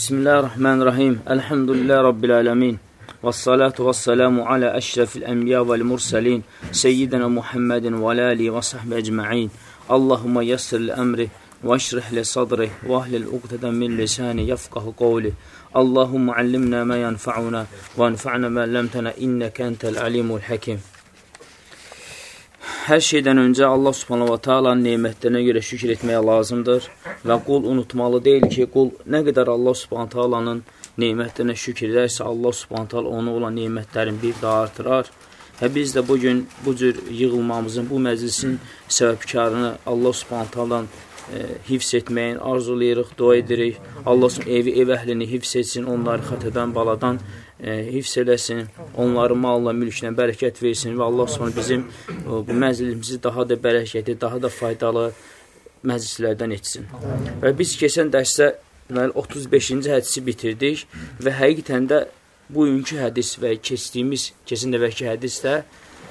بسم الله الرحمن الرحيم الحمد لله رب العالمين والصلاة والسلام على أشرف الأنبياء والمرسلين سيدنا محمد وآله وصحبه أجمعين اللهم يسر الأمر واشرح لصدره وأهل الأقدة من لسانه يفقه قوله اللهم علمنا ما ينفعنا وانفعنا ما لم تنا إنك أنت العليم الحكيم Hər şeydən öncə Allah subhanahu wa ta'ala neymətlərinə görə şükür etməyə lazımdır və qul unutmalı deyil ki, qul nə qədər Allah subhanahu ta'alanın neymətlərinə şükür edərsə, Allah subhanahu ta'ala ona olan neymətlərin bir daha artırar və biz də bugün bu cür yığılmamızın, bu məclisin səbəbkarını Allah subhanahu wa ta'alan e, hifz etməyin arzulayırıq, dua edirik. Allah evi, ev əhlini hifz etsin, onları xətədən, baladan hifz eləsin, onların malla, mülkünə bərəkət versin və Allah sonra bizim bu mənzilimizi daha da bərəkətli, daha da faydalı məclislərdən etsin. Və biz keçən dərsdə 35-ci hədisi bitirdik və həqiqətən də bugünkü hədis və keçdiyimiz, keçən dəvəki hədisdə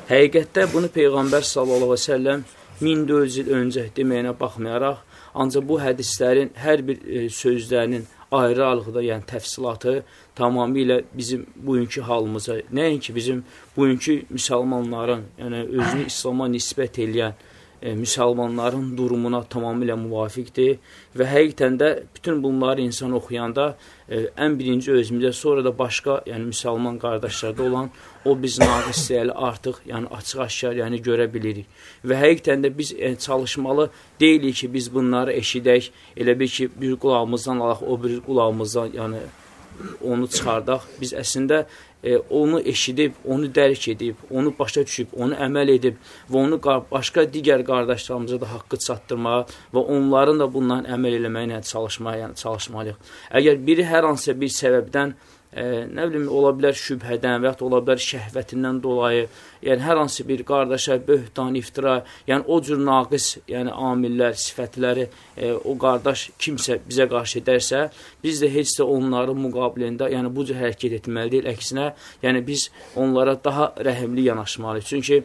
həqiqətdə bunu Peyğəmbər sallallahu əleyhi və səlləm 1400 il öncə deməyinə baxmayaraq, ancaq bu hədislərin hər bir e, sözlərinin ayrı-ayrılıqda, yəni təfsilatı tamamilə bizim bugünkü halımıza, nəinki bizim bugünkü müsəlmanların, yəni özünü İslama nisbət eləyən e, müsəlmanların durumuna tamamilə müvafiqdir və həqiqətən də bütün bunları insan oxuyanda e, ən birinci özümüzə, sonra da başqa, yəni müsəlman qardaşlarda olan o biz naqisləri artıq, yəni açıq-aşkar, yəni görə bilirik. Və həqiqətən də biz e, çalışmalı deyilik ki, biz bunları eşidək, elə bir ki, bir qulağımızdan alaq, o bir qulağımızdan, yəni onu çıxardaq. Biz əslində e, onu eşidib, onu dərk edib, onu başa düşüb, onu əməl edib və onu başqa digər qardaşlarımıza da haqqı çatdırmağa və onların da bundan əməl eləməyinə çalışmaya, yəni çalışmalıyıq. Əgər biri hər hansısa bir səbəbdən e, nə bilim, ola bilər şübhədən və yaxud ola bilər şəhvətindən dolayı, yəni hər hansı bir qardaşa böhtan, iftira, yəni o cür naqis, yəni amillər, sifətləri e, o qardaş kimsə bizə qarşı edərsə, biz də heç də onların müqabilində, yəni bu cür hərəkət etməli deyil, əksinə, yəni biz onlara daha rəhimli yanaşmalıyıq. Çünki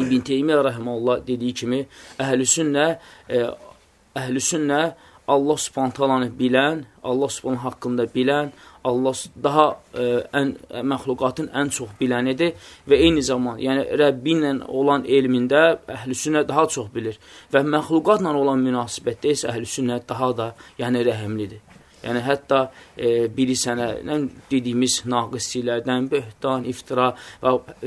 İbn Teymiyyə rəhməllah dediyi kimi, əhlüsünnə, e, əhlüsünnə Allah subhantalanı bilən, Allah subhanın haqqında bilən, Allah daha ə, e, ən məxluqatın ən çox bilənidir və eyni zaman, yəni Rəbbi ilə olan elmində əhlüsünnə daha çox bilir və məxluqatla olan münasibətdə isə əhlüsünnə daha da, yəni rəhimlidir. Yəni, hətta e, biri sənə nə, dediyimiz naqisliklərdən, böhtan, iftira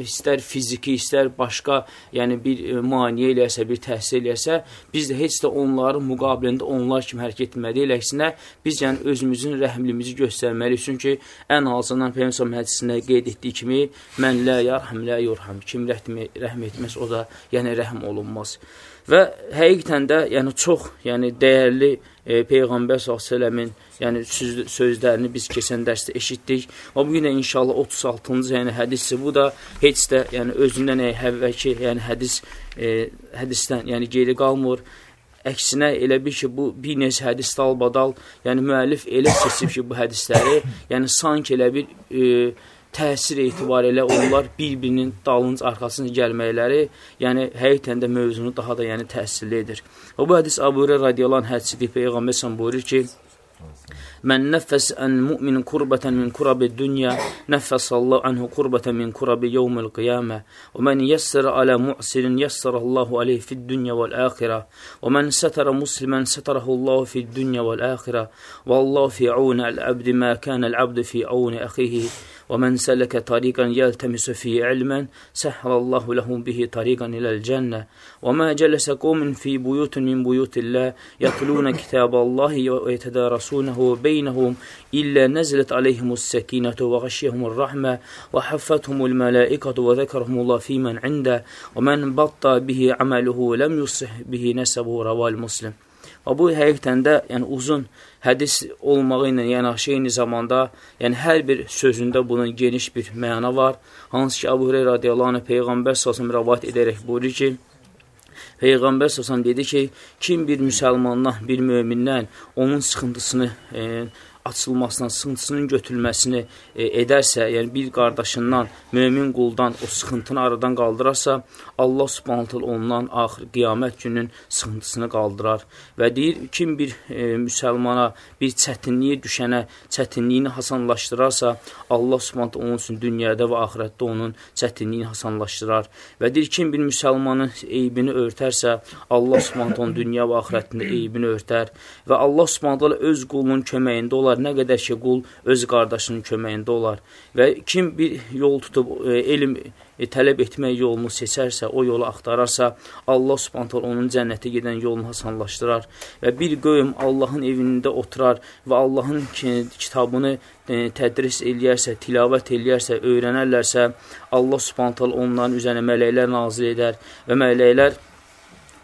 istər fiziki, istər başqa, yəni bir e, maniyə eləyərsə, bir təhsil eləyərsə, biz də heç də onların müqabilində onlar kimi hərəkət etməliyik. Əksinə, biz yəni özümüzün rəhmlimizi göstərməliyik. Çünki ən azından Peygəmbər hədisində qeyd etdiyi kimi, mən lə yarham, lə yurham. Kim rəhm etməz, o da yəni rəhm olunmaz. Və həqiqətən də yəni çox yəni dəyərli e, Peyğəmbər s.ə.v-in yəni söz, sözlərini biz keçən dərsdə eşitdik. Və bu gün də inşallah 36-cı yəni hədisdir. Bu da heç də yəni özündən əvvəlki yəni hədis e, hədisdən yəni geri qalmır. Əksinə elə bir ki, bu bir neçə hədis dalbadal, yəni müəllif elə seçib ki, bu hədisləri, yəni sanki elə bir e, təsir etibarı ilə onlar bir-birinin dalınc arxasına gəlməkləri, yəni həqiqətən də mövzunu daha da yəni təsirli edir. Və bu hədis Əbu Hüreyrə radiyallahu hədisidir. Peyğəmbər sallallahu buyurur ki: "Mən nəffəs an mu'minin qurbatan min kurabi dunya, nəffəsallahu anhu qurbatan min kurabi yawmil qiyamə. Və men yassara ala mu'sirin yassarallahu alayhi fid dunya vel axirə. Və men satara musliman satarahullahu fid dunya vel axirə. Vallahu fi auni al-abdi ma kana al-abdu fi auni akhihi." ومن سلك طريقا يلتمس فيه علما سهل الله له به طريقا إلى الجنة. وما جلس قوم في بيوت من بيوت الله يتلون كتاب الله ويتدارسونه بينهم إلا نزلت عليهم السكينة وغشيهم الرحمة وحفتهم الملائكة وذكرهم الله في من عنده. ومن بطى به عمله لم يصح به نسبه رواه المسلم. Və bu həqiqətən də yəni uzun hədis olmağı ilə yanaşı eyni zamanda, yəni hər bir sözündə bunun geniş bir məna var. Hansı ki, Əbu Hüreyra radiyallahu anh Peyğəmbər sallallahu rəvat edərək buyurur ki, Peyğəmbər sallallahu dedi ki, kim bir müsəlmandan, bir mömindən onun sıxıntısını e, açılmasına, sıxıntısının götürülməsini e, edərsə, yəni bir qardaşından, mömin quldan o sıxıntını aradan qaldırarsa, Allah subhanətəl ondan axır qiyamət günün sıxıntısını qaldırar və deyir, kim bir e, müsəlmana bir çətinliyi düşənə çətinliyini hasanlaşdırarsa, Allah subhanətəl onun üçün dünyada və axirətdə onun çətinliyini hasanlaşdırar və deyir, kim bir müsəlmanın eybini örtərsə, Allah subhanətəl onun dünya və axirətində eybini örtər və Allah subhanətəl öz qulunun köməyində olar, nə qədər ki, qul öz qardaşının köməyində olar və kim bir yol tutub e, elm e, tələb etmək yolunu seçərsə, o yolu axtararsa, Allah subhanətəl onun cənnətə gedən yolunu hasanlaşdırar. Və bir qövm Allahın evində oturar və Allahın kitabını e, tədris eləyərsə, tilavət eləyərsə, öyrənərlərsə, Allah subhanətəl onların üzərinə mələklər nazil edər. Və mələklər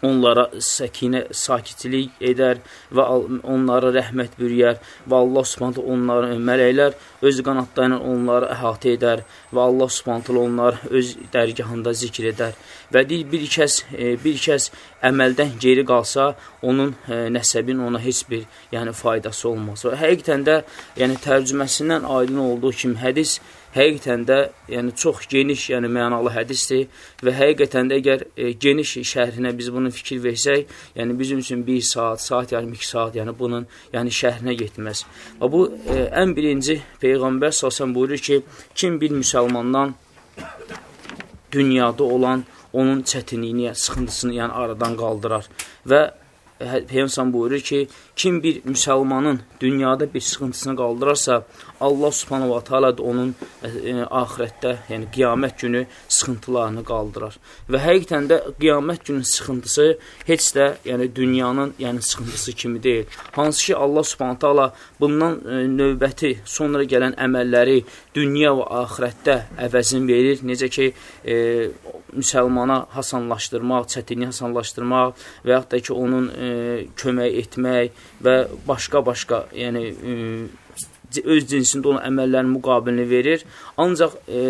onlara səkinə, sakitlik edər və onlara rəhmət bürüyər və Allah subhanətə onları, mələklər öz qanatlarıyla onları əhatə edər və Allah subhanətə onları öz dərgahında zikr edər və deyir, bir kəs, e, bir kəs əməldən geri qalsa, onun e, nəsəbin ona heç bir yəni, faydası olmaz. Və həqiqətən də yəni, tərcüməsindən aydın olduğu kimi hədis həqiqətən də yəni çox geniş, yəni mənalı hədisdir və həqiqətən də əgər e, geniş şərhinə biz bunun fikir versək, yəni bizim üçün 1 saat, saat yarım 2 saat, yəni bunun yəni şərhinə getməz. Və bu e, ən birinci peyğəmbər sallallahu buyurur ki, kim bir müsəlmandan dünyada olan onun çətinliyini, sıxıntısını yəni aradan qaldırar və Peyğəmbər buyurur ki, kim bir müsəlmanın dünyada bir sıxıntısını qaldırarsa, Allah subhanahu wa ta'ala da onun e, ə, axirətdə, yəni qiyamət günü sıxıntılarını qaldırar. Və həqiqətən də qiyamət günün sıxıntısı heç də yəni dünyanın yəni sıxıntısı kimi deyil. Hansı ki Allah subhanahu ta'ala bundan e, növbəti sonra gələn əməlləri dünya və axirətdə əvəzin verir. Necə ki e, müsəlmana hasanlaşdırmaq, çətinliyi hasanlaşdırmaq və yaxud da ki onun ə, kömək etmək və başqa-başqa, yəni ə, öz cinsində olan əməllərin müqabilini verir. Ancaq e,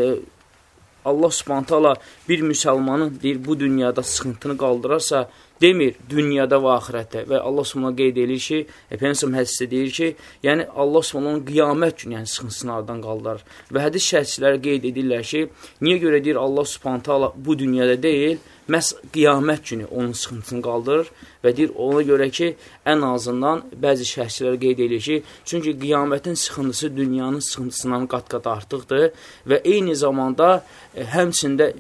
Allah subhantala bir müsəlmanın deyir, bu dünyada sıxıntını qaldırarsa, demir dünyada və axirətdə və Allah subhanahu qeyd edir ki, Peyğəmbər hədisdə deyir ki, yəni Allah subhanahu qiyamət günü yəni sıxıntısını aradan qaldırır. Və hədis şərhçiləri qeyd edirlər ki, niyə görə deyir Allah subhanahu bu dünyada deyil, məhz qiyamət günü onun sıxıntısını qaldırır və deyir ona görə ki, ən azından bəzi şəhsilər qeyd edir ki, çünki qiyamətin sıxıntısı dünyanın sıxıntısından qat-qat artıqdır və eyni zamanda e, həmçində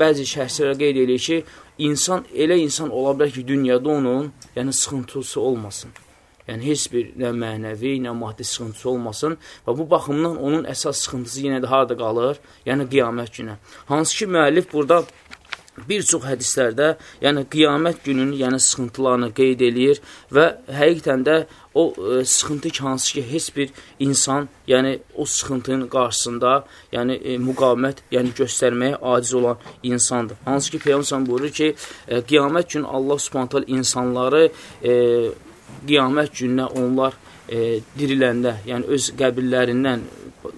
bəzi şəhsilər qeyd edir ki, insan elə insan ola bilər ki, dünyada onun yəni sıxıntısı olmasın. Yəni, heç bir nə mənəvi, nə maddi sıxıntısı olmasın və bu baxımdan onun əsas sıxıntısı yenə də harada qalır? Yəni, qiyamət günə. Hansı ki, müəllif burada bir çox hədislərdə, yəni qiyamət gününün, yəni sıxıntılarını qeyd eləyir və həqiqətən də o e, sıxıntı ki, hansı ki, heç bir insan, yəni o sıxıntının qarşısında, yəni e, müqavimət, yəni göstərməyə aciz olan insandır. Hansı ki, Peyğəmbər buyurur ki, e, qiyamət günü Allah Subhanahu insanları e, qiyamət gününə onlar e, diriləndə, yəni öz qəbirlərindən,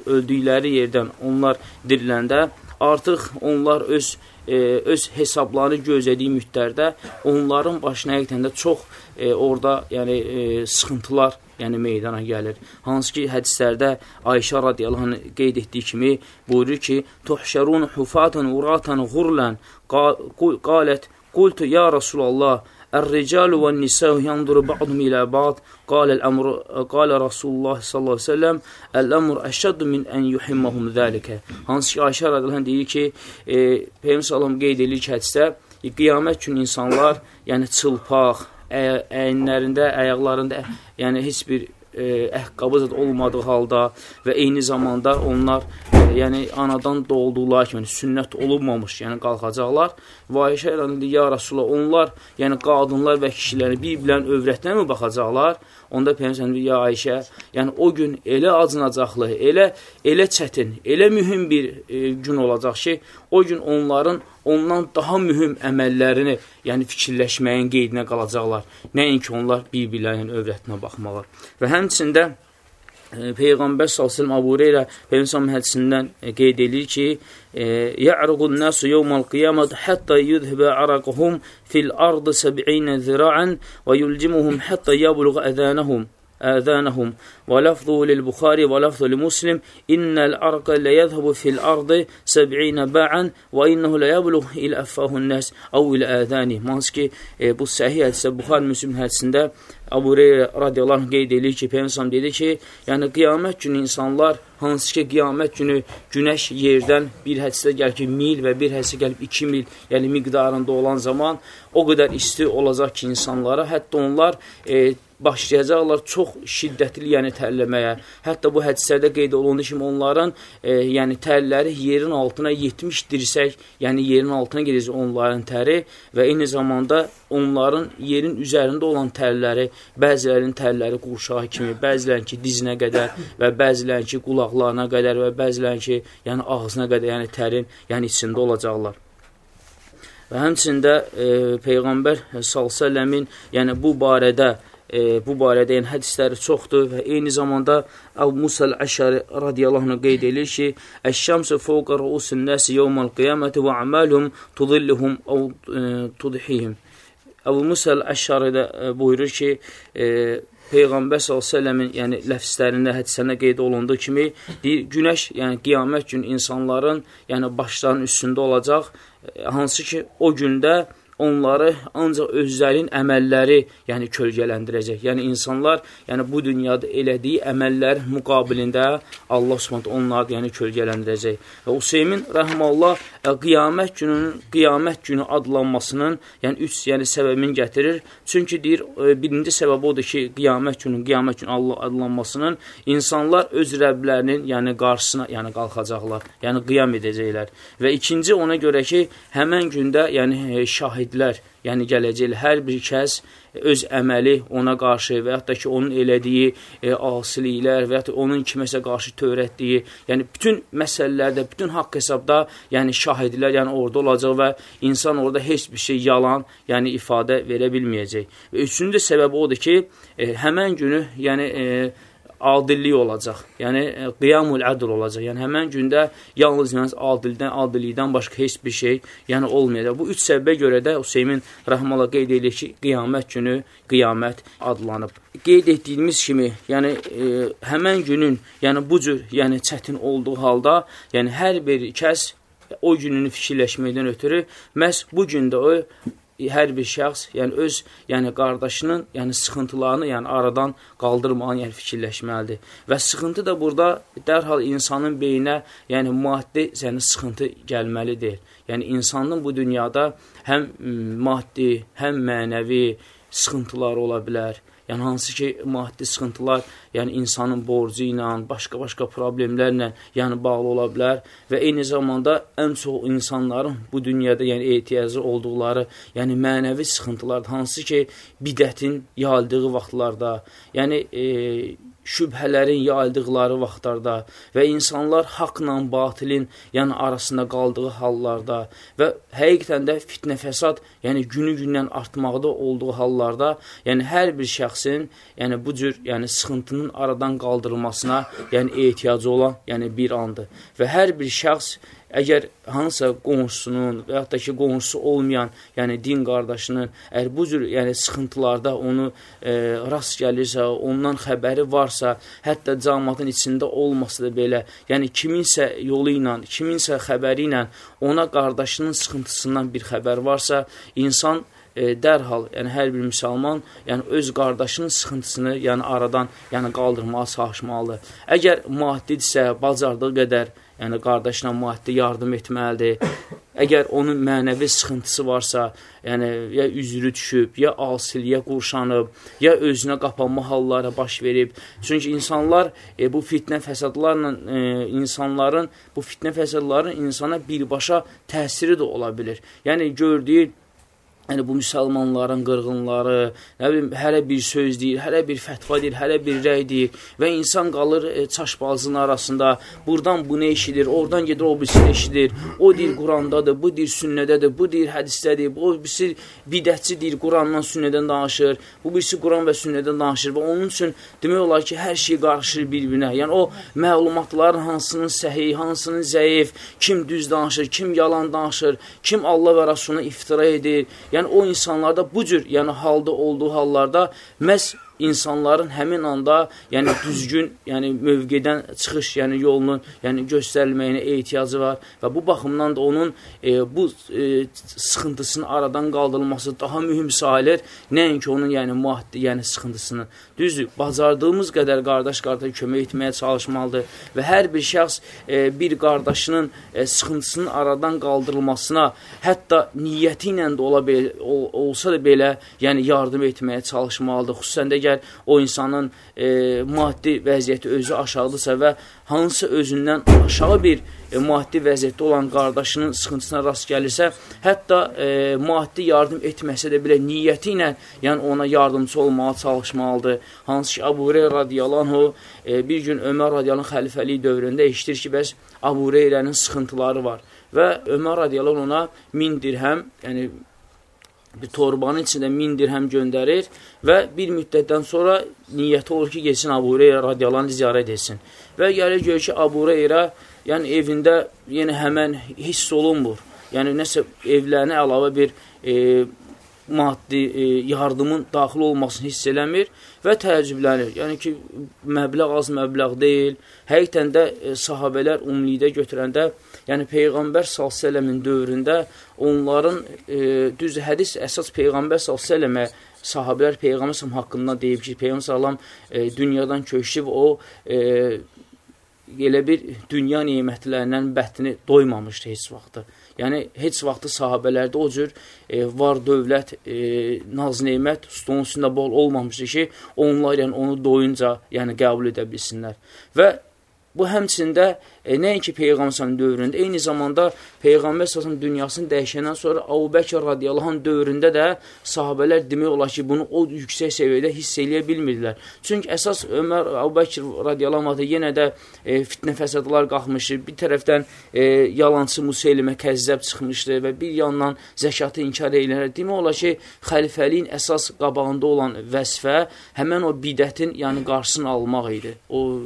öldükləri yerdən onlar diriləndə artıq onlar öz e, öz hesablarını gözlədiyi müddətdə onların başına həqiqətən də çox e, orada yəni e, sıxıntılar yəni meydana gəlir. Hansı ki hədislərdə Ayşə radiyallahu anh qeyd etdiyi kimi buyurur ki: "Tuhşarun hufatan uratan ghurlan" qalət Qultu ya Rasulallah الرجال والنساء ينظر بعضهم إلى بعض قال الأمر قال رسول الله sallallahu aleyhi ve sellem el-emr eşeddu min en yuhimmahum zalika. Hansı ki Ayşə radiyallahu deyir ki, e, Peyğəmbər sallallahu qeyd edir ki, hədisdə e, qiyamət günü insanlar, yəni çılpaq, əyinlərində, ayaqlarında yəni heç bir e, əhqabı olmadığı halda və eyni zamanda onlar e, yəni anadan doğulduqları kimi, yəni, sünnət olunmamış, yəni qalxacaqlar. Və Ayşə ilə ya Rasulullah, onlar, yəni qadınlar və kişiləri bir-birlərin övrətinə mi baxacaqlar? Onda Peyğəmbər ya Ayşə, yəni o gün elə acınacaqlı, elə elə çətin, elə mühüm bir e, gün olacaq ki, o gün onların ondan daha mühüm əməllərini, yəni fikirləşməyin qeydinə qalacaqlar. Nəinki onlar bir-birlərinin övrətinə baxmalar. Və həmçində Peyğəmbər sallallahu Abu Hüreyrə Peyğəmbər hədisindən e, qeyd edir ki, "Ya'ruqun nasu yawmal qiyamah hatta yuzhiba araqhum fil ardı 70 zira'an və yuljimuhum hatta yablugha adanahum." əzənəhum. Və lafzuhu lil-Buxari və lafzu li-Muslim innəl arqa ləyəzhubu fil-ardı 70 ba'an və innehu ləyəbluğ il-əffahun nəs əv il-əzəni. Hansı ki, e, bu səhih hədisə Buxar Müslim hədisində Əbu Reyyə radiyallahu qeyd edir ki, Peyğəmbər dedi ki, yəni qiyamət günü insanlar hansı ki qiyamət günü günəş yerdən bir hədisdə gəlir ki, mil və bir hədisdə gəlib 2 mil, yəni miqdarında olan zaman o qədər isti olacaq ki, insanlara hətta onlar e, başlayacaqlar çox şiddətli, yəni tərləməyə. Hətta bu hədislərdə qeyd olunduğu kimi onların e, yəni tərləri yerin altına 70 dirsək, yəni yerin altına gedəcək onların təri və eyni zamanda onların yerin üzərində olan tərləri, bəzilərinin tərləri qurşağı kimi, bəzilərinin ki dizinə qədər və bəzilərinin ki qulaqlarına qədər və bəzilərinin ki yəni ağzına qədər, yəni tərin yəni içində olacaqlar. Və həmçində e, Peyğəmbər s.ə.v-in yəni bu barədə e, bu barədə yəni hədisləri çoxdur və eyni zamanda Əbu Musa əl-Əşəri radiyallahu anh qeyd edir ki, Əş-şəmsə fəvqə rəusin nəsi yevməl qiyaməti və əməlhum tudilluhum əv e, tudhihim. Əbu Musa əl-Əşəri də e, buyurur ki, e, Peyğəmbər s.ə.v-in yəni, ləfslərində, hədislərində qeyd olunduğu kimi, deyir, günəş, yəni qiyamət gün insanların yəni, başlarının üstündə olacaq, e, hansı ki, o gündə onları ancaq özlərinin əməlləri, yəni kölgələndirəcək. Yəni insanlar, yəni bu dünyada elədiyi əməllər müqabilində Allah Subhanahu onları yəni kölgələndirəcək. Və Useymin rəhməllah e, qiyamət gününün qiyamət günü adlanmasının, yəni üç yəni səbəbini gətirir. Çünki deyir, e, birinci səbəb odur ki, qiyamət günü, qiyamət günü Allah adlanmasının insanlar öz Rəblərinin, yəni qarşısına, yəni qalxacaqlar, yəni qiyam edəcəklər. Və ikinci ona görə ki, həmən gündə, yəni e, şahid şahidlər, yəni gələcək hər bir kəs öz əməli ona qarşı və yaxud da ki, onun elədiyi e, asiliklər və yaxud da onun kiməsə qarşı törətdiyi, yəni bütün məsələlərdə, bütün haqq hesabda, yəni şahidlər yəni orada olacaq və insan orada heç bir şey yalan, yəni ifadə verə bilməyəcək. Və üçüncü səbəb odur ki, e, həmən günü, yəni e, adillik olacaq. Yəni e, qiyamul ədl olacaq. Yəni həmin gündə yalnız yalnız adildən, adillikdən başqa heç bir şey, yəni olmayacaq. Bu üç səbəbə görə də Hüseymin rəhməhullah qeyd edir ki, qiyamət günü qiyamət adlanıb. Qeyd etdiyimiz kimi, yəni e, həmin günün, yəni bu cür, yəni çətin olduğu halda, yəni hər bir kəs o gününü fikirləşməkdən ötürü məhz bu gündə o hər bir şəxs, yəni öz, yəni qardaşının, yəni sıxıntılarını, yəni aradan qaldırmağı, yəni fikirləşməlidir. Və sıxıntı da burada dərhal insanın beyninə, yəni maddi, yəni sıxıntı gəlməlidir. Yəni insanın bu dünyada həm maddi, həm mənəvi sıxıntılar ola bilər yəni hansı ki, maddi sıxıntılar, yəni insanın borcu ilə, başqa-başqa problemlərlə yəni bağlı ola bilər və eyni zamanda ən çox insanların bu dünyada yəni ehtiyacı olduqları, yəni mənəvi sıxıntılar, hansı ki, bidətin yayıldığı vaxtlarda, yəni e, şübhələrin yayıldıqları vaxtlarda və insanlar haqla batilin yəni arasında qaldığı hallarda və həqiqətən də fitnə fəsad, yəni günü-gündən artmaqda olduğu hallarda, yəni hər bir şəxsin yəni bu cür yəni sıxıntının aradan qaldırılmasına yəni ehtiyacı olan yəni bir andır. Və hər bir şəxs əgər hansısa qonşusunun və yaxud da ki, qonşusu olmayan, yəni din qardaşının, əgər bu cür yəni, sıxıntılarda onu e, rast gəlirsə, ondan xəbəri varsa, hətta camatın içində olmasa da belə, yəni kiminsə yolu ilə, kiminsə xəbəri ilə ona qardaşının sıxıntısından bir xəbər varsa, insan e, dərhal, yəni hər bir müsəlman, yəni öz qardaşının sıxıntısını, yəni aradan, yəni qaldırmağa çalışmalıdır. Əgər maddidirsə, bacardığı qədər yəni qardaşına maddi yardım etməlidir. Əgər onun mənəvi sıxıntısı varsa, yəni ya üzrü düşüb, ya asiliyə qurşanıb, ya özünə qapanma halları baş verib. Çünki insanlar e, bu fitnə fəsadlarla e, insanların bu fitnə fəsadların insana birbaşa təsiri də ola bilir. Yəni gördüyü Yəni bu müsəlmanların qırğınları, nə bilim, hərə bir söz deyir, hərə bir fətva deyir, hərə bir rəy deyir və insan qalır e, çaşbazının arasında. Burdan bu nə eşidir, oradan gedir o birisi eşidir. O deyir Qurandadır, bu deyir sünnədədir, bu deyir hədisdədir, bu birisi bidətçi deyir Qurandan sünnədən danışır, bu birisi Quran və sünnədən danışır və onun üçün demək olar ki, hər şey qarışır bir-birinə. Yəni o məlumatların hansının səhih, hansının zəif, kim düz danışır, kim yalan danışır, kim Allah və Rasuluna iftira edir. Yəni o insanlarda bu cür, yəni halda olduğu hallarda məhz insanların həmin anda, yəni düzgün, yəni mövqedən çıxış, yəni yolunun, yəni göstərilməyinə ehtiyacı var və bu baxımdan da onun e, bu e, sıxıntısının aradan qaldırılması daha mühüm sayılır, nəinki onun yəni maddi, yəni sıxıntısını. Düzdür, bacardığımız qədər qardaş-qardaş kömək etməyə çalışmalıdır və hər bir şəxs e, bir qardaşının e, sıxıntısının aradan qaldırılmasına, hətta niyyəti ilə də ola ol, olsa da belə, yəni yardım etməyə çalışmalıdır. Xüsusən də əgər o insanın e, maddi vəziyyəti özü aşağıdırsa və hansı özündən aşağı bir e, maddi vəziyyətdə olan qardaşının sıxıntısına rast gəlirsə, hətta e, maddi yardım etməsə də belə niyyəti ilə yəni ona yardımcı olmağa çalışmalıdır. Hansı ki, Abu Hureyra radiyallahu e, bir gün Ömər radiyallahu xəlifəliyi dövründə eşitir ki, bəs Abu Hureyrənin sıxıntıları var və Ömər radiyallahu ona min dirhəm, yəni bir torbanın içində min dirhəm göndərir və bir müddətdən sonra niyyəti olur ki, geçsin Abu Hureyra radiyalarını ziyarət etsin. Və gəlir gör ki, Abu Hureyra yəni evində yenə həmən hiss olunmur. Yəni nəsə evlərinə əlavə bir e, maddi e, yardımın daxil olmasını hiss eləmir və təəccüblənir. Yəni ki, məbləğ az məbləğ deyil. Həqiqətən də e, sahabələr umlidə götürəndə, yəni Peyğəmbər s.ə.v-in dövründə onların, e, düz hədis əsas Peyğəmbər s.ə.və sahabələr Peyğəmbər s.ə.v haqqında deyib ki, Peyğəmbər s.ə.v e, dünyadan köçüb o e, elə bir dünya neymətlərindən bətini doymamışdı heç vaxtı. Yəni, heç vaxtı sahabələrdə o cür e, var dövlət, e, naz neymət stolun üstündə bol olmamışdı ki, onlar yəni, onu doyunca yəni, qəbul edə bilsinlər. Və bu həmçində E, nəinki Peyğəmbər dövründə, eyni zamanda Peyğəmbər səsəm dünyasını dəyişəndən sonra Əbu Bəkir radiyallahu dövründə də sahabələr demək olar ki, bunu o yüksək səviyyədə hiss eləyə bilmirdilər. Çünki əsas Ömər Əbu Bəkir radiyallahu yenə də e, fitnə fəsadlar qalxmışdı. Bir tərəfdən e, yalancı Museylimə kəzzəb çıxmışdı və bir yandan zəkatı inkar eylənər. Demək olar ki, xəlifəliyin əsas qabağında olan vəzifə həmən o bidətin, yəni qarşısını almaq idi. O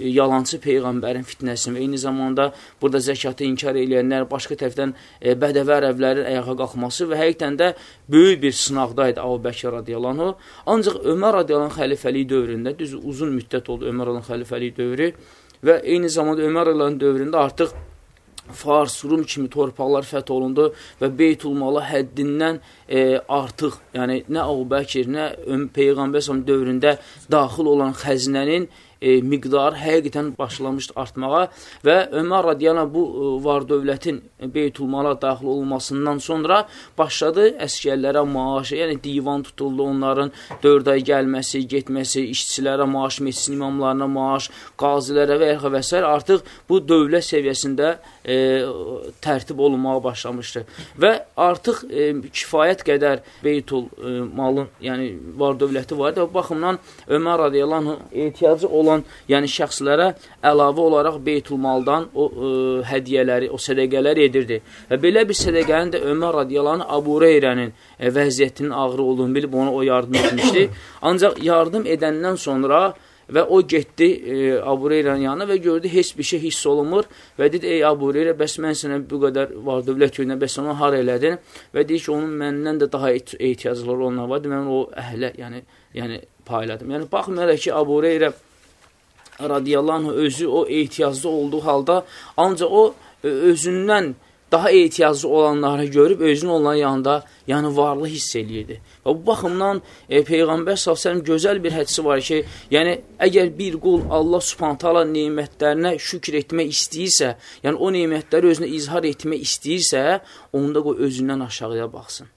E, yalancı Peyğəmbərin fitnəsini və eyni zamanda burada zəkatı inkar eləyənlər, başqa tərəfdən e, bədəvə ərəblərin ayağa qalxması və həqiqətən də böyük bir sınaqdaydı Əbu Bəkir radiyallahu. Ancaq Ömər radiyallahu xəlifəliyi dövründə, düz uzun müddət oldu Ömər radiyallahu xəlifəliyi dövrü və eyni zamanda Ömər radiyallahu dövründə artıq Fars, Rum kimi torpaqlar fəth olundu və Beytulmala həddindən e, artıq, yəni nə Əbu Bəkir, nə Peyğəmbər dövründə daxil olan xəzinənin e, miqdarı həqiqətən başlamışdı artmağa və Ömər radiyana bu e, var dövlətin Beytulmala daxil olmasından sonra başladı əskərlərə maaş, yəni divan tutuldu, onların 4 ay gəlməsi, getməsi, işçilərə maaş, meçsin imamlarına maaş, qazilərə və və s. artıq bu dövlət səviyyəsində e, tərtib olunmağa başlamışdı və artıq e, kifayət qədər Beytul e, malın, yəni var dövləti var idi və baxımdan Ömər radiyallahu ehtiyacı olan yəni şəxslərə əlavə olaraq Beytulmaldan o ə, e, hədiyyələri, o sədəqələri edirdi. Və belə bir sədəqənin də Ömər radiyalarının Abu Reyrənin e, vəziyyətinin ağır olduğunu bilib ona o yardım etmişdi. Ancaq yardım edəndən sonra və o getdi e, Abu Reyrənin yanına və gördü heç bir şey hiss olunmur və dedi ey Abu Reyrə bəs mən sənə bu qədər var dövlət yönünə bəs onu har elədin və deyir ki onun məndən də daha ehtiyacları olanlar var mən o əhlə yəni yəni payladım. Yəni baxmayaraq ki Abu Reyrə radiyallahu anh özü o ehtiyaclı olduğu halda ancaq o e, özündən daha ehtiyaclı olanları görüb özünün onların yanında yəni varlı hiss eləyirdi. Və bu baxımdan e, Peyğəmbər s.ə.v gözəl bir hədisi var ki, yəni əgər bir qul Allah subhantala neymətlərinə şükür etmək istəyirsə, yəni o neymətləri özünə izhar etmək istəyirsə, onda qoy özündən aşağıya baxsın.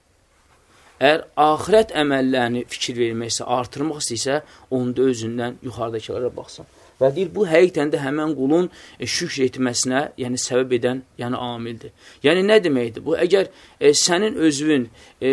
Əgər axirət əməllərini fikir verməksə, artırmaq istəyirsə, onda özündən yuxarıdakılara baxsın. Və deyir, bu həqiqətən də həmən qulun e, şükr etməsinə, yəni səbəb edən, yəni amildir. Yəni nə deməkdir bu? Əgər e, sənin özün e,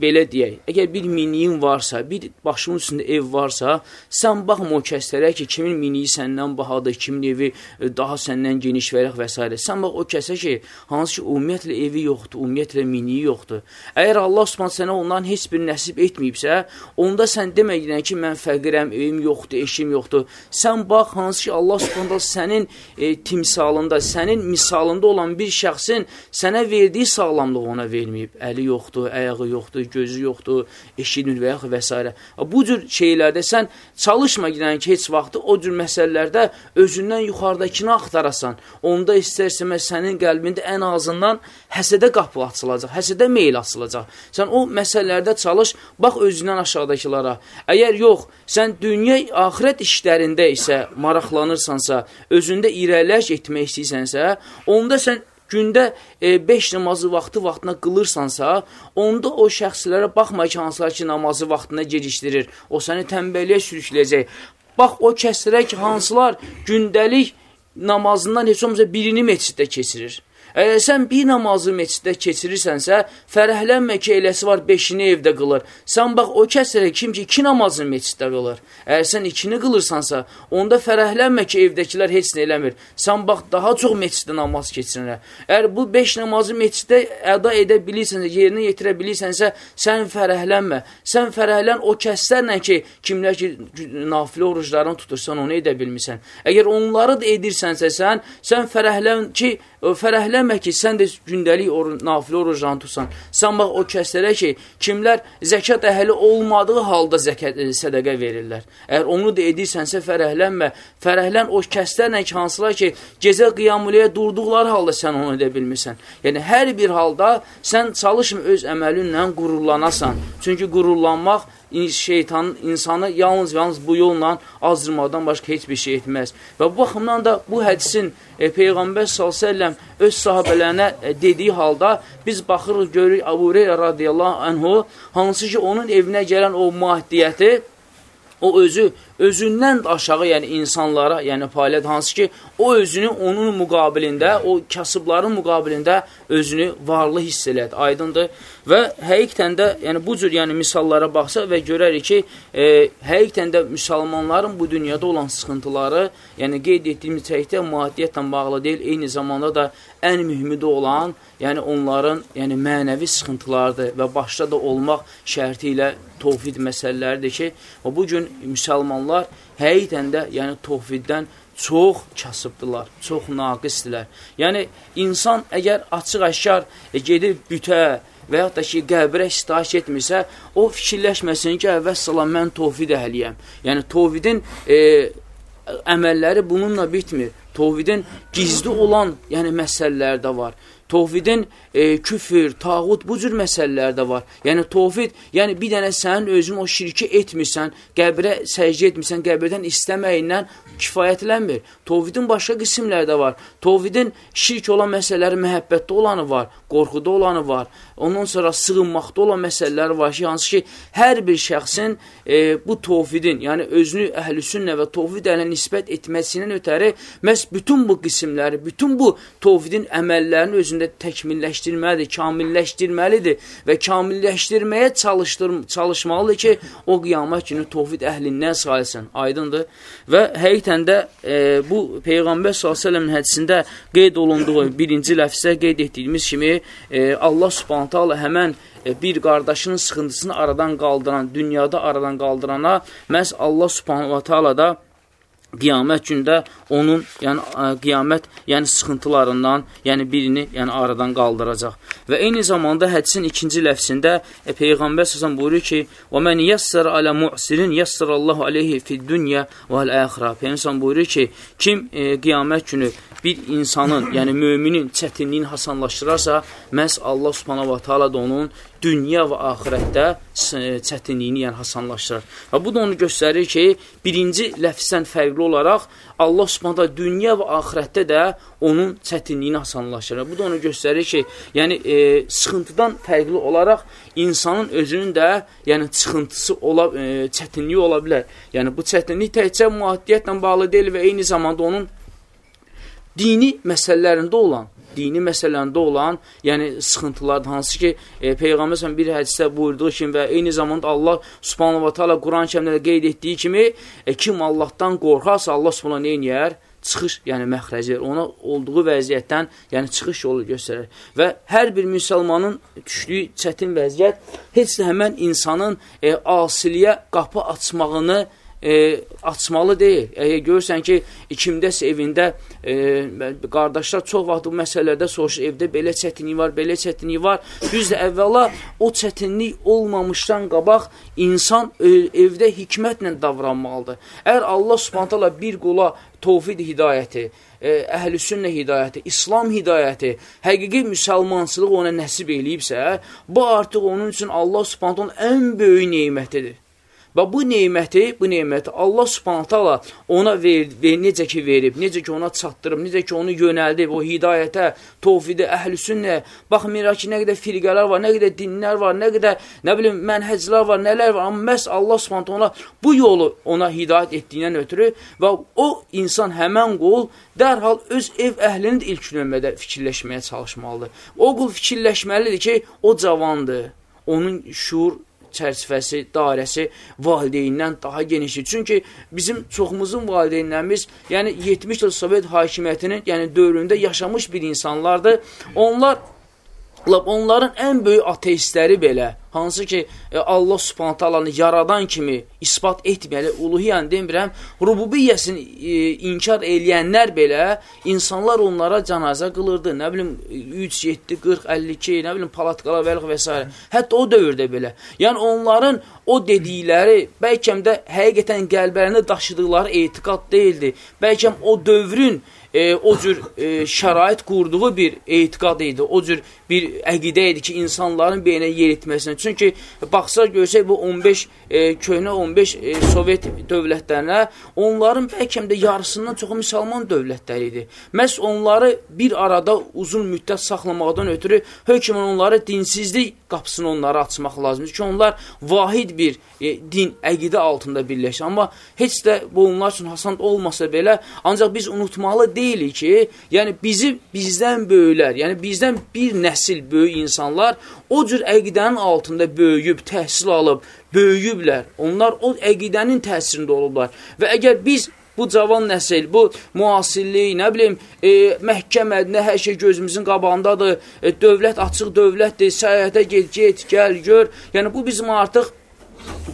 belə deyək, əgər bir miniyin varsa, bir başımın üstündə ev varsa, sən baxma o kəslərə ki, kimin miniyi səndən bahadır, kimin evi e, daha səndən geniş və və s. Sən bax o kəsə ki, hansı ki, ümumiyyətlə evi yoxdur, ümumiyyətlə miniyi yoxdur. Əgər Allah subhanə sənə ondan heç bir nəsib etməyibsə, onda sən deməkdən ki, mən fəqirəm, evim yoxdur, eşim yoxdur. Sən bax, hansı ki, Allah subhanə sənin e, timsalında, sənin misalında olan bir şəxsin sənə verdiyi sağlamlıq ona verməyib. Əli yoxdur, əyağı yoxdur, yoxdur, gözü yoxdur, eşitmir və yaxud və s. Bu cür şeylərdə sən çalışma girən ki, heç vaxtı o cür məsələlərdə özündən yuxarıdakını axtarasan, onda istərsəmə sənin qəlbində ən azından həsədə qapı açılacaq, həsədə meyl açılacaq. Sən o məsələlərdə çalış, bax özündən aşağıdakılara. Əgər yox, sən dünya, axirət işlərində isə maraqlanırsansa, özündə irəliləş etmək istəyirsənsə, onda sən gündə 5 e, namazı vaxtı vaxtına qılırsansa, onda o şəxslərə baxma ki, hansılar ki, namazı vaxtına gecişdirir. O səni tənbəlliyə sürükləyəcək. Bax, o kəslərə ki, hansılar gündəlik namazından heç olmasa birini meçiddə keçirir. Əgər sən bir namazı meçiddə keçirirsənsə, fərəhlənmə ki, eləsi var, beşini evdə qılır. Sən bax, o kəsərə kim ki, iki namazı meçiddə qılır. Əgər sən ikini qılırsansa, onda fərəhlənmə ki, evdəkilər heç nə eləmir. Sən bax, daha çox meçiddə namaz keçirir. Əgər bu beş namazı meçiddə əda edə bilirsənsə, yerinə yetirə bilirsənsə, sən fərəhlənmə. Sən fərəhlən o kəslərlə ki, kimlər ki, nafilə oruclarını tutursan, onu edə bilmirsən. Əgər onları da edirsənsə sən, sən fərəhlən ki, fərəhləmə ki, sən də gündəlik or nafilə oruclarını tutsan. Sən bax o kəslərə ki, kimlər zəkat əhli olmadığı halda zəkat e, sədəqə verirlər. Əgər onu da edirsənsə fərəhlənmə. Fərəhlən o kəslərlə ki, hansılar ki, gecə qiyamüləyə durduqları halda sən onu edə bilmirsən. Yəni hər bir halda sən çalışma öz əməlinlə qururlanasan. Çünki qururlanmaq şeytan insanı yalnız yalnız bu yolla azdırmadan başqa heç bir şey etməz. Və bu baxımdan da bu hədisin e, Peyğəmbər s.ə.v öz sahabələrinə e, dediyi halda biz baxırıq, görürük Abu Reyra radiyallahu anhu, hansı ki onun evinə gələn o maddiyyəti o özü özündən aşağı, yəni insanlara, yəni fəaliyyət hansı ki, o özünü onun müqabilində, o kasıbların müqabilində özünü varlı hiss elədi, aydındır. Və həqiqətən də, yəni bu cür yəni misallara baxsa və görərik ki, e, həqiqətən də müsəlmanların bu dünyada olan sıxıntıları, yəni qeyd etdiyimiz təkdə maddiyyətlə bağlı deyil, eyni zamanda da ən mühümü də olan, yəni onların yəni mənəvi sıxıntılardır və başda da olmaq şərti ilə tovhid məsələləridir ki, bu gün müsəlmanlar həqiqətən də yəni tovhiddən çox kasıbdılar, çox naqisdilər. Yəni, insan əgər açıq-əşkar e, gedib bütə və yaxud da ki, qəbrə istahiş etmirsə, o fikirləşməsin ki, əvvəs-salam, mən tovhid əhliyəm. Yəni, tovhidin e, əməlləri bununla bitmir. Tovhidin gizli olan yəni, məsələlər də var. Tovhidin e, küfür, tağut bu cür məsələlər də var. Yəni tovhid, yəni bir dənə sənin özün o şirki etmirsən, qəbrə səcdə etmirsən, qəbirdən istəməyindən kifayətlənmir. Tovhidin başqa qismləri də var. Tovhidin şirk olan məsələləri məhəbbətdə olanı var, qorxuda olanı var. Ondan sonra sığınmaqda olan məsələlər var ki, hansı ki, hər bir şəxsin e, bu tovhidin, yəni özünü əhlüsünnə və tovhid əhlə nisbət etməsindən ötəri məhz bütün bu qismləri, bütün bu tovhidin əməllərini özündə təkmilləşdirməlidir, kamilləşdirməlidir və kamilləşdirməyə çalışmalıdır ki, o qiyamət günü tovhid əhlindən sayılsın. Aydındır. Və həqiqətən də e, bu Peyğəmbər s.ə.v-in hədisində qeyd olunduğu birinci ləfsə qeyd etdiyimiz kimi e, Allah subhanətə Allah həmən e, bir qardaşının sıxıntısını aradan qaldıran, dünyada aradan qaldırana məhz Allah subhanətə Allah da qiyamət gündə onun, yəni qiyamət, yəni sıxıntılarından, yəni birini, yəni aradan qaldıracaq. Və eyni zamanda hədisin ikinci ləfsində e, Peyğəmbər səsən buyurur ki, "Və men yassar ala mu'sirin yassarallahu alayhi fid-dunya vel-axirə." Peyğəmbər buyurur ki, kim e, qiyamət günü bir insanın, yəni müminin çətinliyini hasanlaşdırarsa, məhz Allah Subhanahu va Taala da onun dünya və axirətdə çətinliyini yəni hasanlaşdırır. Və bu da onu göstərir ki, birinci ləfsdən fərqli olaraq Allah Subhanahu dünya və axirətdə də onun çətinliyini hasanlaşdırır. Bu da onu göstərir ki, yəni e, sıxıntıdan fərqli olaraq insanın özünün də yəni çıxıntısı ola e, çətinliyi ola bilər. Yəni bu çətinlik təkcə maddiyyətlə bağlı deyil və eyni zamanda onun dini məsələlərində olan dini məsələndə olan, yəni sıxıntılardır, hansı ki, e, Peyğəmbər bir hədisdə buyurduğu kimi və eyni zamanda Allah subhanahu wa ta'ala Quran-ı kərimdə qeyd etdiyi kimi, e, kim Allahdan qorxarsa, Allah subhanahu ne eləyər? Çıxış, yəni məxrəci, ona olduğu vəziyyətdən, yəni çıxış yolu göstərir. Və hər bir müsəlmanın düşdüyü çətin vəziyyət heç də həmən insanın e, asiliyə qapı açmağını e, açmalı deyil. Əgər görürsən ki, kimdəsə evində e, qardaşlar çox vaxt bu məsələdə soruşur, evdə belə çətinlik var, belə çətinlik var. Düzdür, əvvəla o çətinlik olmamışdan qabaq insan e, evdə hikmətlə davranmalıdır. Əgər Allah subhanətələ bir qula tovfid hidayəti, e, əhl-i sünnə hidayəti, İslam hidayəti, həqiqi müsəlmançılıq ona nəsib eləyibsə, bu artıq onun üçün Allah subhanətələ ən böyük neymətidir. Və bu neyməti, bu neyməti Allah subhanətələ ona ver, ver, necə ki verib, necə ki ona çatdırıb, necə ki onu yönəldib, o hidayətə, tovfidə, əhl-sünnə, baxmayaraq ki, nə qədər firqələr var, nə qədər dinlər var, nə qədər, nə bilim, mənhəclər var, nələr var, amma məhz Allah subhanətə ona bu yolu ona hidayət etdiyindən ötürü və o insan həmən qul dərhal öz ev əhlini də ilk növmədə fikirləşməyə çalışmalıdır. O qul fikirləşməlidir ki, o cavandır, onun şuur çərçivəsi, dairəsi valideynindən daha genişdir. Çünki bizim çoxumuzun valideynlərimiz, yəni 70 il Sovet hakimiyyətinin, yəni dövründə yaşamış bir insanlardır. Onlar Lab onların ən böyük ateistləri belə, hansı ki e, Allah Subhanahu taalanı yaradan kimi isbat etməyəli, uluhiyyəni demirəm, rububiyyəsini e, inkar eləyənlər belə insanlar onlara canazə qılırdı. Nə bilim 3, 7, 40, 52, nə bilim palatqala vəliq və s. Hətta o dövrdə belə. Yəni onların o dedikləri bəlkə də həqiqətən qəlblərində daşıdıqları etiqad deyildi. Bəlkə o dövrün e, o cür e, şərait qurduğu bir etiqad idi, o cür bir əqidə idi ki, insanların beyninə yer etməsinə. Çünki baxsaq görsək bu 15 e, köhnə 15 e, Sovet dövlətlərinə onların bəlkə də yarısından çoxu müsəlman dövlətləri idi. Məhz onları bir arada uzun müddət saxlamaqdan ötürü hökmən onları dinsizlik qapısını onlara açmaq lazımdır ki, onlar vahid bir e, din, əqidə altında birləşir. Amma heç də bu onlar üçün hasan olmasa belə, ancaq biz unutmalı deyil deyilik ki, yəni bizi bizdən böyüklər, yəni bizdən bir nəsil böyük insanlar o cür əqidənin altında böyüyüb, təhsil alıb, böyüyüblər. Onlar o əqidənin təsirində olublar. Və əgər biz bu cavan nəsil, bu müasirlik, nə bilim, e, məhkəmədinə hər şey gözümüzün qabağındadır, e, dövlət açıq dövlətdir, səyahətə get, get, gəl, gör. Yəni bu bizim artıq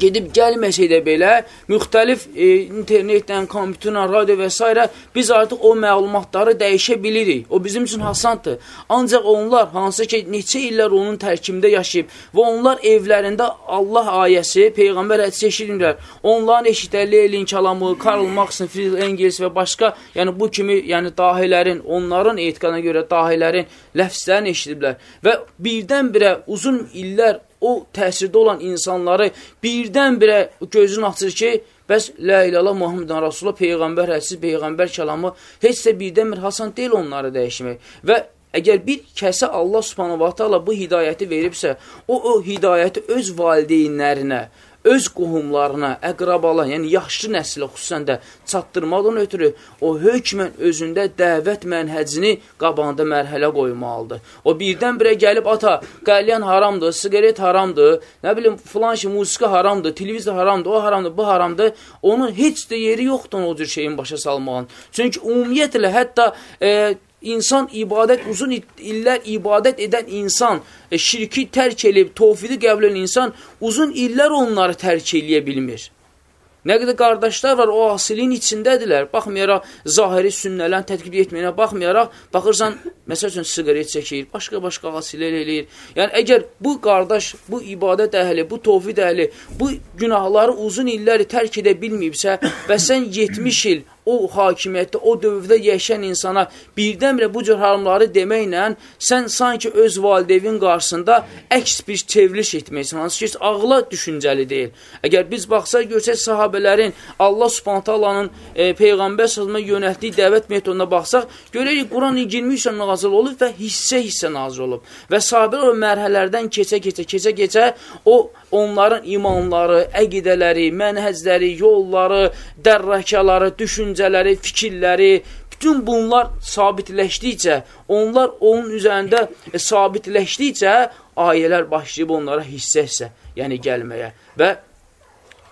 gedib gəlməsə də belə müxtəlif e, internetdən, kompüterlə, radio və s. biz artıq o məlumatları dəyişə bilirik. O bizim üçün hasandır. Ancaq onlar hansı ki neçə illər onun tərkibində yaşayıb və onlar evlərində Allah ayəsi, Peyğəmbər hədisi eşidirlər. Onların eşitəli elin kəlamı, Karl Marx, Friedrich Engels və başqa, yəni bu kimi, yəni dahilərin, onların etiqadına görə dahilərin ləfslərini eşidiblər və birdən-birə uzun illər o təsirdə olan insanları birdən-birə gözünü açır ki, bəs Lə ilələ Muhammedən Rasulullah Peyğəmbər hədisi, Peyğəmbər kəlamı heç də birdən-bir hasan deyil onları dəyişmək. Və əgər bir kəsə Allah subhanahu wa ta'ala bu hidayəti veribsə, o, o hidayəti öz valideynlərinə, öz qohumlarına, əqrabalarına, yəni yaşlı nəsilə xüsusən də çatdırmadan ötürü o hökmən özündə dəvət mənhəcini qabağında mərhələ qoymalıdır. O birdən-birə gəlib, ata, qəlyan haramdır, sigaret haramdır, nə bilim, filan şey, musiqi haramdır, televizor haramdır, o haramdır, bu haramdır. Onun heç də yeri yoxdur o cür şeyin başa salmağın. Çünki ümumiyyətlə, hətta e, insan ibadət, uzun illər ibadət edən insan, e, şirki tərk edib, tovfidi qəbul edən insan uzun illər onları tərk eləyə bilmir. Nə qədər qardaşlar var, o asiliyin içindədirlər. Baxmayaraq, zahiri sünnələrin tədqiq etməyinə baxmayaraq, baxırsan, məsəl üçün, siqaret çəkir, başqa-başqa asilər eləyir. Yəni, əgər bu qardaş, bu ibadət əhli, bu tovfid əhli, bu günahları uzun illəri tərk edə bilməyibsə və sən 70 il o hakimiyyətdə, o dövrdə yaşayan insana birdən-birə bu cür haramları deməklə sən sanki öz validevin qarşısında əks bir çevriliş etməksən, hansı ki, ağla düşüncəli deyil. Əgər biz baxsaq, görsək sahabələrin Allah subhantallanın e, Peyğəmbər sözümə yönətdiyi dəvət metoduna baxsaq, görərik, Quran 23 nazil olub və hissə-hissə nazil olub. Və sahabələr o mərhələrdən keçə-keçə, keçə-keçə o onların imanları, əqidələri, mənhəzləri, yolları, dərrəkaları, düşüncələri, fikirləri, bütün bunlar sabitləşdikcə, onlar onun üzərində e, sabitləşdikcə ayələr başlayıb onlara hissə-hissə, yəni gəlməyə və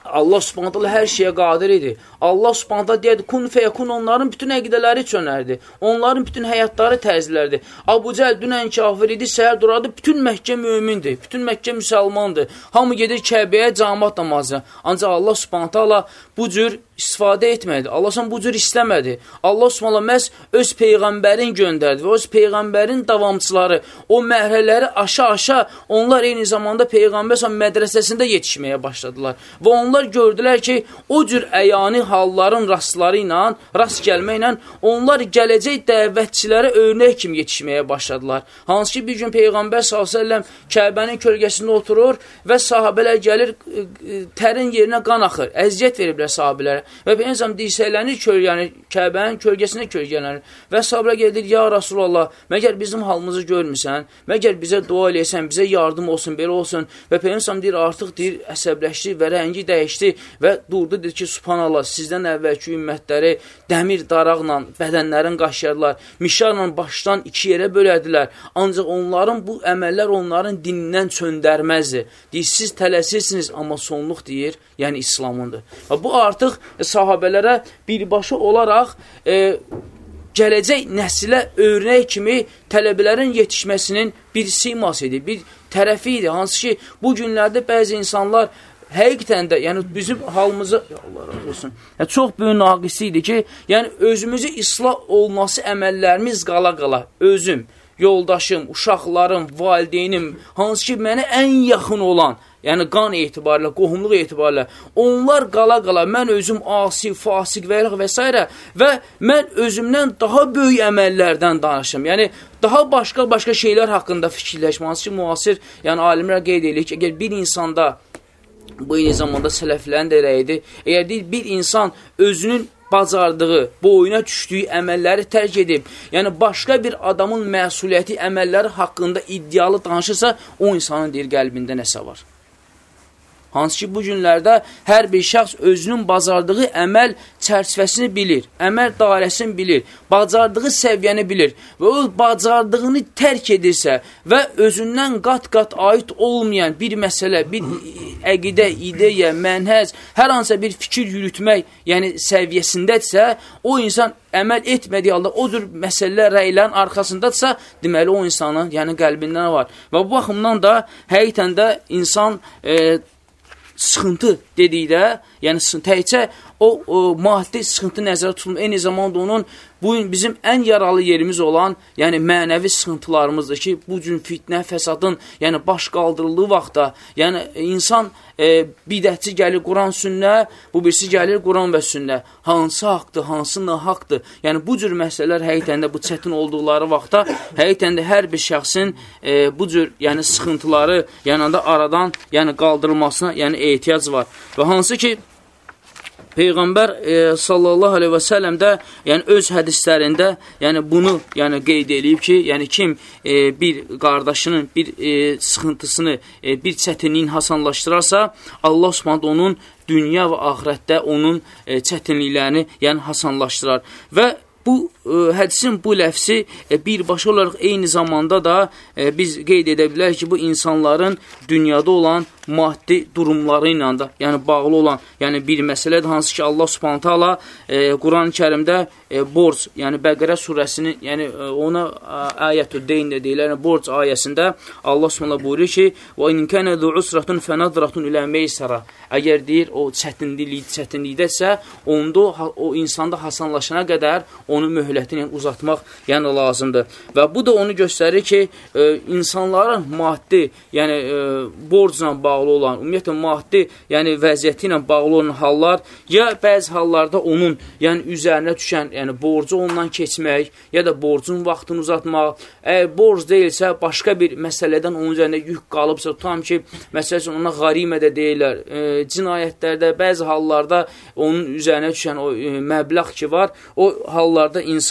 Allah subhanətələ hər şeyə qadir idi. Allah subhanətələ deyədi, kun feyəkun onların bütün əqidələri çönərdi. Onların bütün həyatları təzlərdi. Abu Cəl dünən kafir idi, səhər duradı, bütün Məkkə mümindir, bütün Məkkə müsəlmandır. Hamı gedir Kəbəyə camat namazı. Ancaq Allah subhanətələ bu cür istifadə etmədi. Allah sən bu cür istəmədi. Allah subhanətələ məhz öz Peyğəmbərin göndərdi və öz Peyğəmbərin davamçıları o mərhələləri aşa-aşa onlar eyni zamanda Peyğəmbər mədrəsəsində yetişməyə başladılar. Və onlar gördülər ki, o cür əyani halların rastları ilə, rast gəlməklə onlar gələcək dəvətçilərə örnək kimi yetişməyə başladılar. Hansı ki, bir gün Peyğəmbər s.ə.v Kəbənin kölgəsində oturur və sahabələr gəlir, tərin yerinə qan axır, əziyyət veriblər sahabələrə və Peyğəmbər dirsəklənir kölgəni, Kəbənin kölgəsində kölgələnir və sahabələr gedir, ya Rasulallah, məgər bizim halımızı görmüsən, məgər bizə dua eləyəsən, bizə yardım olsun, belə olsun və Peyğəmbər deyir, artıq deyir, əsəbləşdi və rəngi dəyişdi və durdu, dedi ki, subhanallah, sizdən əvvəlki ümmətləri dəmir daraqla bədənlərin qaşıyarlar, mişarla başdan iki yerə bölədilər. Ancaq onların bu əməllər onların dinindən çöndərməzdir. Deyir, siz tələsirsiniz, amma sonluq deyir, yəni İslamındır. Bu artıq sahabələrə birbaşa olaraq e, gələcək nəsilə örnək kimi tələbələrin yetişməsinin bir siması idi, bir tərəfi idi. Hansı ki, bu günlərdə bəzi insanlar həqiqətən də, yəni bizim halımızı, Allah razı olsun, yəni, çox böyük naqisi idi ki, yəni özümüzü islah olması əməllərimiz qala-qala, özüm, yoldaşım, uşaqlarım, valideynim, hansı ki, mənə ən yaxın olan, yəni qan etibarilə, qohumluq etibarilə, onlar qala-qala, mən özüm asi, fasik və və s. və mən özümdən daha böyük əməllərdən danışım. Yəni, daha başqa-başqa şeylər haqqında fikirləşmə, hansı ki, müasir, yəni alimlər qeyd edir ki, əgər bir insanda Bu eyni zamanda sələflərin də rəyidir. Əgər deyil, bir insan özünün bacardığı, boyuna düşdüyü əməlləri tərk edib, yəni başqa bir adamın məsuliyyəti əməlləri haqqında iddialı danışırsa, o insanın deyir qəlbində nəsə var. Hansı ki, bu günlərdə hər bir şəxs özünün bacardığı əməl çərçivəsini bilir, əməl dairəsini bilir, bacardığı səviyyəni bilir və o bacardığını tərk edirsə və özündən qat-qat aid olmayan bir məsələ, bir əqidə, ideya, mənhəz, hər hansısa bir fikir yürütmək, yəni səviyyəsindədirsə, o insan əməl etmədiyi halda o cür məsələlər, rəylərin arxasındadırsa, deməli o insanın, yəni qəlbindən var. Və bu baxımdan da həqiqətən də insan e, sıxıntı dedikdə, yəni təkcə o, o maddi sıxıntı nəzərə tutulur. Eyni zamanda onun bu gün bizim ən yaralı yerimiz olan, yəni mənəvi sıxıntılarımızdır ki, bu cür fitnə, fəsadın, yəni baş qaldırıldığı vaxtda, yəni insan e, bidətçi gəlir Quran sünnə, bu birisi gəlir Quran və sünnə. Hansı haqdır, hansı nahaqdır? Yəni bu cür məsələlər həqiqətən də bu çətin olduqları vaxtda həqiqətən də hər bir şəxsin e, bu cür yəni sıxıntıları yəni da aradan yəni qaldırılmasına yəni ehtiyac var. Və hansı ki Peyğəmbər e, sallallahu aleyhi və səlləm də yəni öz hədislərində yəni bunu yəni qeyd eləyib ki, yəni kim e, bir qardaşının bir e, sıxıntısını, e, bir çətinliyin hasanlaşdırarsa, Allah Subhanahu onun dünya və axirətdə onun e, çətinliklərini yəni hasanlaşdırar. Və Bu hədisin bu ləfsi e, birbaşa olaraq eyni zamanda da e, biz qeyd edə bilərik ki, bu insanların dünyada olan maddi durumları ilə də, yəni bağlı olan, yəni bir məsələdir hansı ki, Allah Subhanahu taala Quran-ı Kərimdə e, borc, yəni Bəqərə surəsinin, yəni e, ona ayətü deyn də deyirlər, yəni borc ayəsində Allah Subhanahu buyurur ki: "Və in kana zu usratun fanadratun ila meysara." Əgər deyir o çətinlik, çətinlikdəsə, onda o insanda hasanlaşana qədər onun möhlətini uzatmaq yəni lazımdır. Və bu da onu göstərir ki, e, insanların maddi, yəni e, borcla bağlı olan, ümumiyyətlə maddi, yəni vəziyyəti ilə bağlı olan hallar ya bəzi hallarda onun yəni üzərinə düşən, yəni borcu ondan keçmək, ya da borcun vaxtını uzatmaq, əgər borc deyilsə, başqa bir məsələdən onun üzərində yük qalıbsa, tutam ki, məsələn, ona qarimə də deyirlər, e, cinayətlərdə, bəzi hallarda onun üzərinə düşən o e, məbləğ ki var, o hallarda insan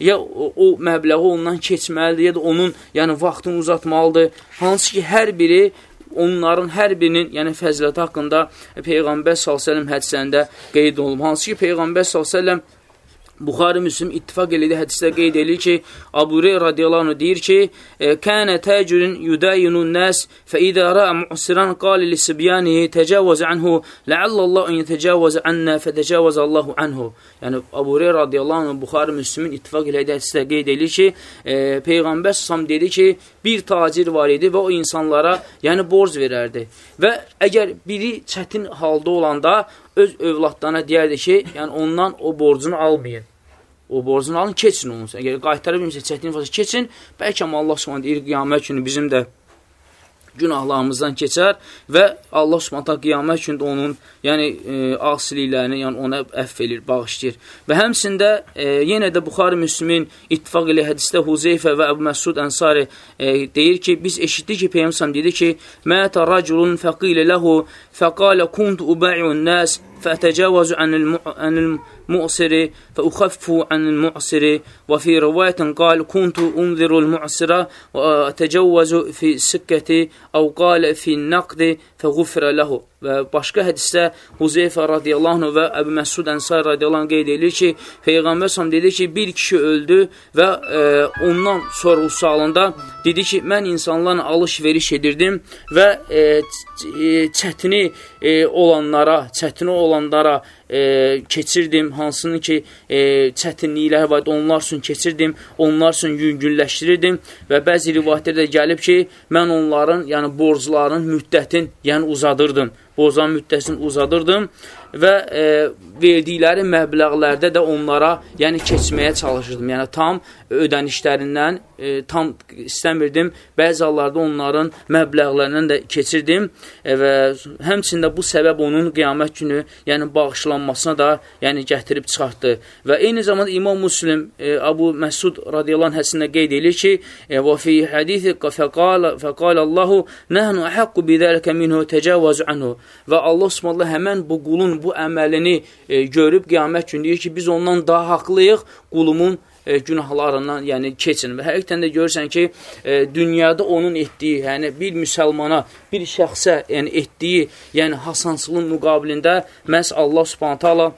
ya o, o məbləği ondan keçməlidir, ya da onun yəni vaxtını uzatmalıdır, hansı ki, hər biri onların hər birinin, yəni fəziləti haqqında Peyğəmbər s.ə.v hədislərində qeyd olunub. Hansı ki, Peyğəmbər s.ə.v Buxari Müslim ittifaq elədi hədisdə qeyd edir ki, Abu Rey radiyallahu anh deyir ki, Kənə təcürün yudayinun nəs fə idə rəə mu'siran qali li sibyanihi təcavvəz anhu ləallallah ən yətəcavvəz annə fə təcavvəz Allahu anhu. Yəni, Abu Rey radiyallahu anh Buxari Müslimin ittifaq elədi hədisdə qeyd edir ki, e, Peyğəmbər Sam dedi ki, bir tacir var idi və o insanlara yəni borc verərdi. Və əgər biri çətin halda olanda öz övladlarına deyərdi ki, yəni ondan o borcunu almayın. O borcunu alın, keçin onu. Əgər qaytara bilmirsə, çətin fazla keçin, bəlkə Allah sonra deyir, qiyamət günü bizim də günahlarımızdan keçər və Allah Subhanahu qiyamət üçün də onun, yəni e, asiliklərini, yəni ona əff elir, bağışlayır. Və həmçində e, yenə də Buxari Müslimin ittifaq ilə hədisdə Huzeyfə və Əbu Məsud Ənsari e, deyir ki, biz eşitdik ki, Peyğəmbər dedi ki, "Mətə raculun fəqil lehu fəqala kuntu ubayun nas fətəcavazu anil anil mu'siri və uxaffu anil mu'siri və fi rivayətin qal kuntu unzirul mu'sira və təcavazu fi sikkati əvqalə fin nəqdi fəğufrə ləhu. Və başqa hədisdə Huzeyfə radiyallahu anh və Əbu Məsud Ənsar radiyallahu anh qeyd edir ki, Peyğəmbər səhəm dedi ki, bir kişi öldü və e, ondan sorğu sualında dedi ki, mən insanlarla alış-veriş edirdim və e, çətini e, olanlara, çətini olanlara, e, keçirdim, hansını ki e, çətinliklər var, onlar üçün keçirdim, onlar üçün yüngülləşdirirdim və bəzi rivayətlərdə gəlib ki, mən onların, yəni borcların müddətin, yəni uzadırdım, borcların müddətini uzadırdım və e, verdikləri məbləğlərdə də onlara yəni keçməyə çalışırdım. Yəni tam ödənişlərindən e, tam istəmirdim. Bəzi hallarda onların məbləğlərindən də keçirdim e, və həmçində bu səbəb onun qiyamət günü yəni bağışlanmasına da yəni gətirib çıxartdı. Və eyni zamanda İmam Müslim e, Abu Məsud radiyallahu həsində qeyd edir ki, e, və fi hədisi fəqal fəqal Allahu nəhnu əhəqqu bidəlikə minhu təcavvaz anhu və Allah Subhanahu həmən bu qulun bu əməlini e, görüb qiyamət günü deyir ki, biz ondan daha haqlıyıq, qulumun e, günahlarından yəni keçin. Və həqiqətən də görürsən ki, e, dünyada onun etdiyi, yəni bir müsəlmana, bir şəxsə yəni etdiyi, yəni hasansılığın müqabilində məhz Allah Subhanahu taala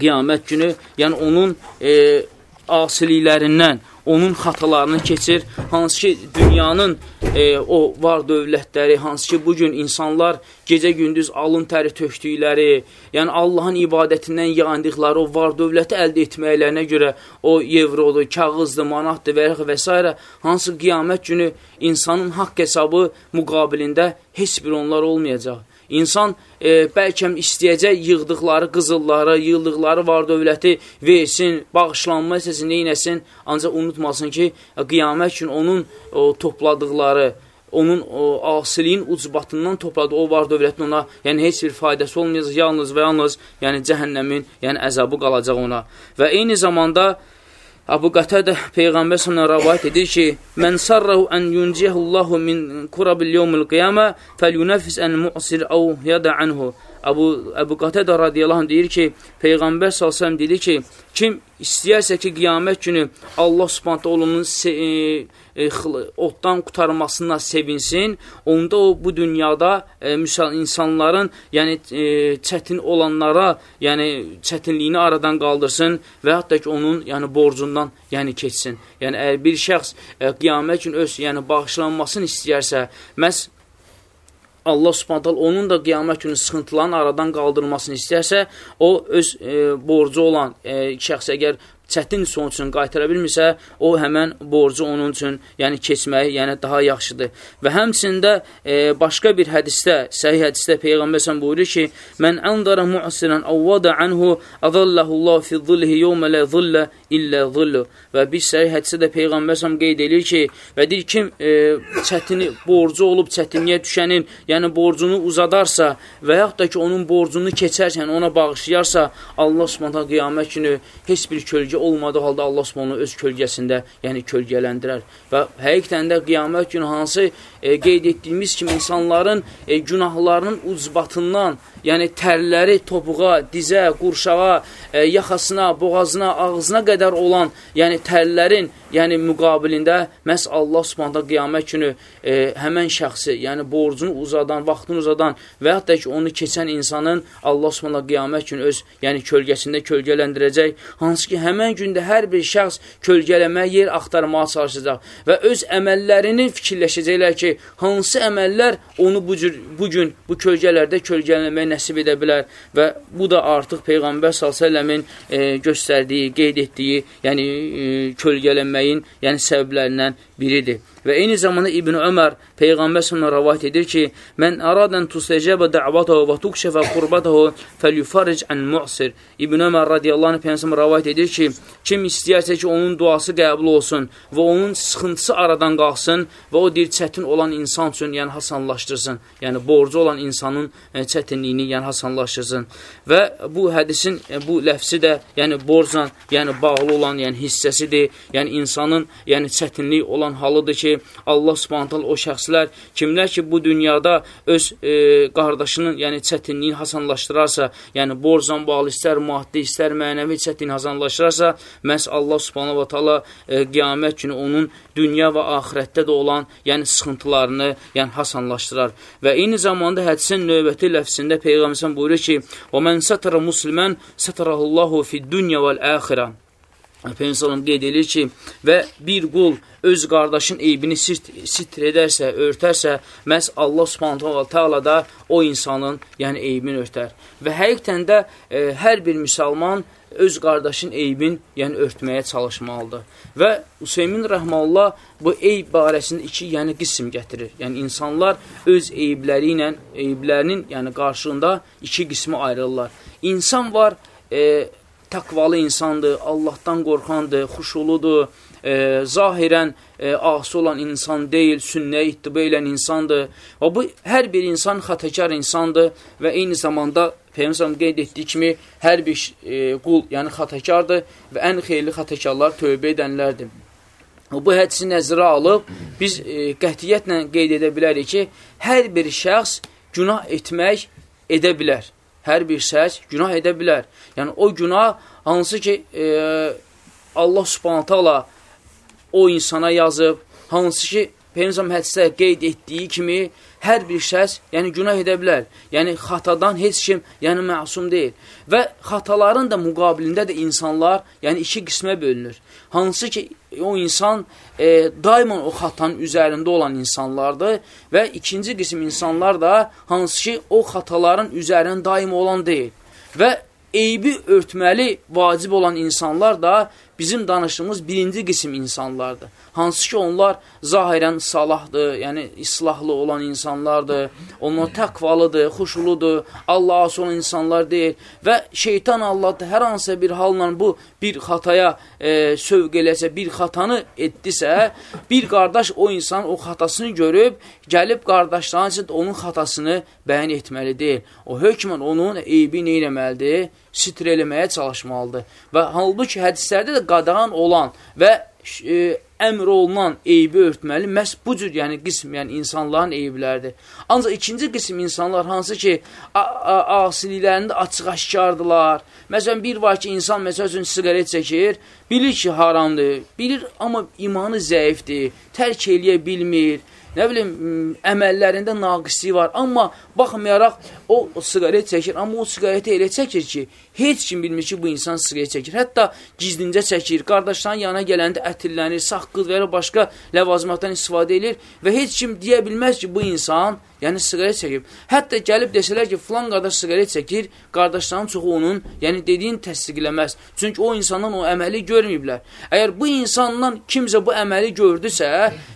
qiyamət günü, yəni onun e, asiliklərindən, onun xatalarını keçir, hansı ki, dünyanın e, o var dövlətləri, hansı ki, bugün insanlar gecə-gündüz alın təri tökdükləri, yəni Allahın ibadətindən yağındıqları o var dövləti əldə etməklərinə görə o evrodur, kağızdır, manatdır və, və s. hansı qiyamət günü insanın haqq hesabı müqabilində heç bir onlar olmayacaq. İnsan e, bəlkə istəyəcək yığdıqları qızılları, yığdıqları var dövləti versin, bağışlanma səsi neynəsin, ancaq unutmasın ki, qiyamət üçün onun o, topladıqları, onun o, asiliyin ucbatından topladığı o var dövlətin ona, yəni heç bir faydası olmayacaq, yalnız və yalnız yəni cəhənnəmin yəni əzabı qalacaq ona. Və eyni zamanda Abu Qatədə Peyğəmbər sənə rəvayət edir ki, Mən sarrahu ən yuncihullahu min kurabil yevmil qiyamə fəlyunəfis ən mu'sir əv yada anhu. Əbu, Əbu Qatədə radiyallahu anh deyir ki, Peyğəmbər s.ə.v dedi ki, kim istəyərsə ki, qiyamət günü Allah subhanətə olunun e, e, otdan qutarmasına sevinsin, onda o bu dünyada e, insanların, yəni e, çətin olanlara, yəni çətinliyini aradan qaldırsın və hətta ki, onun yəni borcundan yəni keçsin. Yəni əgər bir şəxs e, qiyamət gün öz yəni bağışlanmasını istəyərsə, məhz Allah subhantal onun da qiyamət günü sıxıntıların aradan qaldırılmasını istərsə, o öz e, borcu olan e, şəxs əgər çətin son üçün qaytara bilmirsə, o həmən borcu onun üçün yəni keçməyi yəni daha yaxşıdır. Və həmçində e, başqa bir hədisdə, səhih hədisdə Peyğəmbər sən buyurur ki, Mən əndara mu'sirən avvada anhu adallahullah fi zillihi yevmə lə zillə illə zillu. Və bir səhih hədisdə də Peyğəmbər sən qeyd edir ki, və deyir kim e, çətini, borcu olub çətinliyə düşənin, yəni borcunu uzadarsa və yaxud da ki, onun borcunu keçərsən, ona bağışlayarsa, Allah subhanətə qiyamət günü heç bir kölgə olmadığı halda Allah onu öz kölgəsində, yəni kölgələndirər. Və həqiqətən də qiyamət günü hansı e, qeyd etdiyimiz kimi insanların e, günahlarının ucbatından, yəni tərləri topuğa, dizə, qurşağa, e, yaxasına, boğazına, ağzına qədər olan, yəni tərlərin yəni müqabilində məhz Allah Subhanahu qiyamət günü e, həmən şəxsi, yəni borcunu uzadan, vaxtını uzadan və hətta ki onu keçən insanın Allah Subhanahu qiyamət günü öz, yəni kölgəsində kölgələndirəcək. Hansı ki həmən gündə hər bir şəxs kölgələməyə yer axtarmağa çalışacaq və öz əməllərini fikirləşəcəklər ki, hansı əməllər onu bu cür bu gün bu kölgələrdə kölgələnməyə nəsib edə bilər və bu da artıq Peyğəmbər sallallahu e, göstərdiyi, qeyd etdiyi, yəni e, kölgələnməyin, yəni səbəblərindən biridir. Və eyni zamanda İbn Ömər Peyğəmbər sallallahu rivayet edir ki: "Mən aradan tusəcəbə da'vatahu və tukşəfə qurbatahu felyufaric an mu'sir." İbn Ömər radiyallahu anh Peyğəmbər rivayet edir ki, kim istəyirsə ki, onun duası qəbul olsun və onun sıxıntısı aradan qalxsın və o deyir çətin olan insan üçün, yəni hasanlaşdırsın. Yəni borcu olan insanın yəni, çətinliyini yəni hasanlaşdırsın. Və bu hədisin e, bu ləfsi də yəni borcla, yəni bağlı olan, yəni hissəsidir. Yəni insanın yəni çətinlik olan halıdır ki, Allah Subhanahu o şəxslər kimlər ki bu dünyada öz e, qardaşının, yəni çətinliyin hasanlaşdırarsa, yəni borcla bağlı istər maddi, istər mənəvi çətinlik hasanlaşdırarsa, məhz Allah Subhanahu va taala e, qiyamət günü onun dünya və axirətdə də olan, yəni sıxıntılarını, yəni hasanlaşdırar. Və eyni zamanda hədisin növbəti ləfsində Peyğəmbər buyurur ki: "Və men satara musliman satarahullahu fid-dunya vel-axirə." Peyğəmbər qeyd edir ki, və bir qul öz qardaşın eybini sit sitr edərsə, örtərsə, məhz Allah Subhanahu taala da o insanın, yəni eybini örtər. Və həqiqətən də e, hər bir müsəlman öz qardaşın eybin, yəni örtməyə çalışmalıdır. Və Hüseymin Rəhmallah bu eyb barəsində iki yəni qism gətirir. Yəni insanlar öz eybləri ilə, eyblərinin yəni qarşılığında iki qismi ayrılırlar. İnsan var, e, təqvalı insandır, Allahdan qorxandır, xuşuludur, e, zahirən e, asi olan insan deyil, sünnəyə ittibə edən insandır. Və bu, hər bir insan xatəkar insandır və eyni zamanda Peyğəmbər qeyd etdiyi kimi hər bir e, qul, yəni xatəkardır və ən xeyirli xatəkarlar tövbə edənlərdir. Bu hədisi nəzərə alıb, biz e, qətiyyətlə qeyd edə bilərik ki, hər bir şəxs günah etmək edə bilər hər bir şəxs günah edə bilər. Yəni, o günah hansı ki, e, Allah subhanətə ala o insana yazıb, hansı ki, Peynizam hədisdə qeyd etdiyi kimi, hər bir şəxs, yəni günah edə bilər. Yəni xatadan heç kim, yəni məsum deyil. Və xataların da müqabilində də insanlar, yəni iki qismə bölünür. Hansı ki, o insan e, daima o xatanın üzərində olan insanlardır və ikinci qism insanlar da hansı ki, o xataların üzərində daima olan deyil. Və eybi örtməli vacib olan insanlar da bizim danışdığımız birinci qism insanlardır. Hansı ki, onlar zahirən salahdır, yəni islahlı olan insanlardır, onlar təqvalıdır, xuşuludur, Allah'a olan insanlar deyil və şeytan Allahdır hər hansısa bir halla bu bir xataya e, sövq eləsə, bir xatanı etdisə, bir qardaş o insan o xatasını görüb, gəlib qardaşların üçün onun xatasını bəyan etməli deyil. O hökmən onun eybi neyləməlidir? Sitr eləməyə çalışmalıdır. Və halbuki hədislərdə də qadağan olan və e, əmr olunan eybi örtməli məhz bu cür, yəni qism, yəni insanların eyiblərdir. Ancaq ikinci qism insanlar hansı ki, asiliklərində açıq-aşkardılar. Məsələn, bir var ki, insan məsəl üçün siqaret çəkir, bilir ki, haramdır, bilir, amma imanı zəifdir, tərk eləyə bilmir, nə bilim, əməllərində naqisliyi var. Amma baxmayaraq, o siqaret çəkir, amma o siqareti elə çəkir ki, heç kim bilmir ki, bu insan siqaret çəkir. Hətta gizlincə çəkir, qardaşların yana gələndə ətirlənir, saqqız və ya başqa ləvazimatdan istifadə edir və heç kim deyə bilməz ki, bu insan yəni siqaret çəkib. Hətta gəlib desələr ki, filan qardaş siqaret çəkir, qardaşların çoxu onun, yəni dediyini təsdiqləməz. Çünki o insandan o əməli görməyiblər. Əgər bu insandan kimsə bu əməli gördüsə,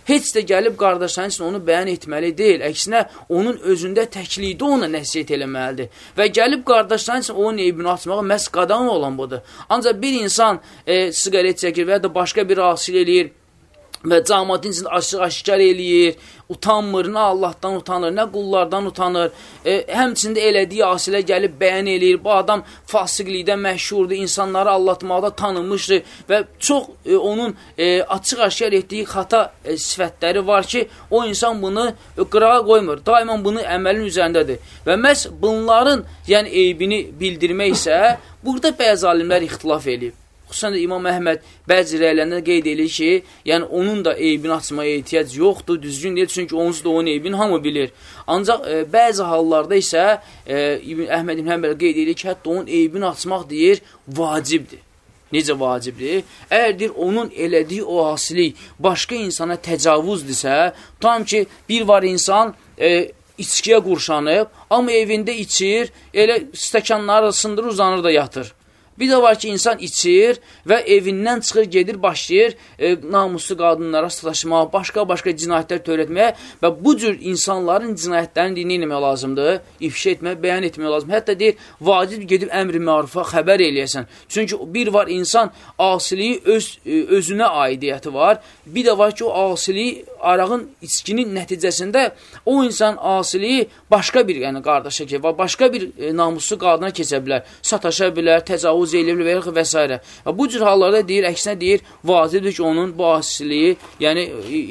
heç də gəlib qardaşların üçün onu bəyan etməli deyil. Əksinə, onun özündə təklikdə ona nəsiyyət eləməlidir. Və gəlib qardaşların üçün onun eybini açmağı məhz qadan olan budur. Ancaq bir insan e, siqaret çəkir və ya da başqa bir asil eləyir, və cəmatin içində aşıq-aşkar eləyir, utanmır, nə Allahdan utanır, nə qullardan utanır. E, həmçində elədiyi asilə gəlib bəyan eləyir. Bu adam fasiqlikdə məşhurdur, insanları allatmaqda tanınmışdır və çox e, onun e, açıq-aşkar etdiyi xata e, sifətləri var ki, o insan bunu qırağa qoymur. Daimən bunu əməlin üzərindədir. Və məhz bunların yəni eybini bildirmək isə burada bəzi alimlər ixtilaf eləyib. Xüsusən də İmam Əhməd bəzi rəylərində qeyd edir ki, yəni onun da eybini açmaya ehtiyac yoxdur, düzgün deyil, çünki onsuz da onun eybini hamı bilir. Ancaq e, bəzi hallarda isə e, İbn Əhməd İbn Həmbəl qeyd edir ki, hətta onun eybini açmaq deyir, vacibdir. Necə vacibdir? Əgər deyir, onun elədiyi o asilik başqa insana təcavüzdürsə, tam ki, bir var insan e, içkiyə qurşanıb, amma evində içir, elə stəkanları sındırır, uzanır da yatır. Bir də var ki, insan içir və evindən çıxır, gedir, başlayır e, namuslu qadınlara sataşmağa, başqa-başqa cinayətlər törətməyə və bu cür insanların cinayətlərini dinə eləmək lazımdır, ifşa etmək, bəyan etmək lazımdır. Hətta deyir, vacib gedib əmri mərufa xəbər eləyəsən. Çünki bir var insan asiliyi öz, e, özünə aidiyyəti var, bir də var ki, o asiliyi arağın içkinin nəticəsində o insan asiliyi başqa bir yəni qardaşa başqa bir e, namuslu qadına keçə bilər, sataşa bilər, təcavüz təcavüz eləyə bilər və s. Və bu cür hallarda deyir, əksinə deyir, vacibdir ki, onun bu asiliyi, yəni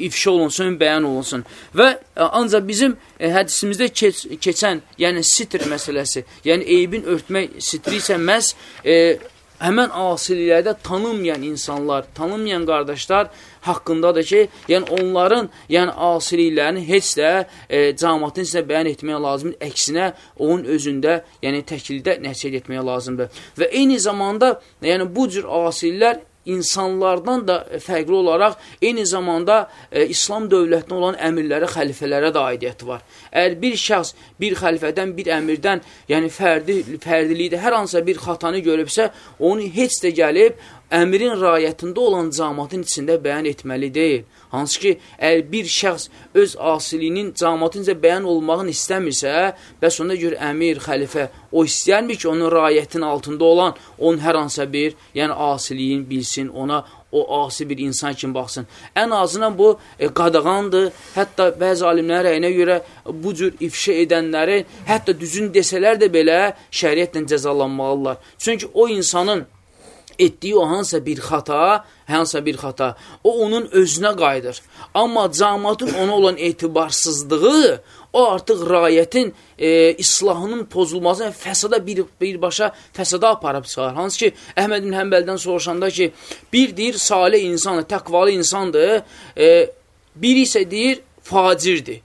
ifşa olunsun, bəyan olunsun. Və e, ancaq bizim e, hədisimizdə keç, keçən, yəni sitr məsələsi, yəni eybin örtmək sitri isə məhz e, həmən asiliklərdə tanınmayan insanlar, tanınmayan qardaşlar haqqındadır ki, yəni onların yəni asiliklərini heç də e, cəmatın sizə bəyan etməyə lazımdır. Əksinə, onun özündə, yəni təkildə nəticə etməyə lazımdır. Və eyni zamanda, yəni bu cür asililər insanlardan da fərqli olaraq eyni zamanda e, İslam dövlətinə olan əmirlərə, xəlifələrə də aidiyyəti var. Əgər bir şəxs bir xəlifədən, bir əmirdən, yəni fərdi, fərdilikdə hər hansısa bir xatanı görübsə, onu heç də gəlib əmrin rayətində olan camatın içində bəyan etməli deyil. Hansı ki, əgər bir şəxs öz asiliyinin cəmatınca bəyan olmağını istəmirsə, bəs onda gör əmir, xəlifə, o istəyərmir ki, onun rayətin altında olan, onun hər hansısa bir, yəni asiliyin bilsin, ona o asi bir insan kimi baxsın. Ən azından bu e, qadağandır. Hətta bəzi alimlərin rəyinə görə bu cür ifşa edənləri, hətta düzün desələr də belə şəriətlə cəzalanmalılar. Çünki o insanın etdiyi o hansısa bir xata, hansısa bir xata, o onun özünə qayıdır. Amma camatın ona olan etibarsızlığı, o artıq rayətin e, islahının pozulması, fəsada bir, birbaşa fəsada aparıb çıxar. Hansı ki, Əhməd bin Həmbəldən soruşanda ki, bir deyir, salih insandır, təqvalı insandır, e, bir isə deyir, facirdir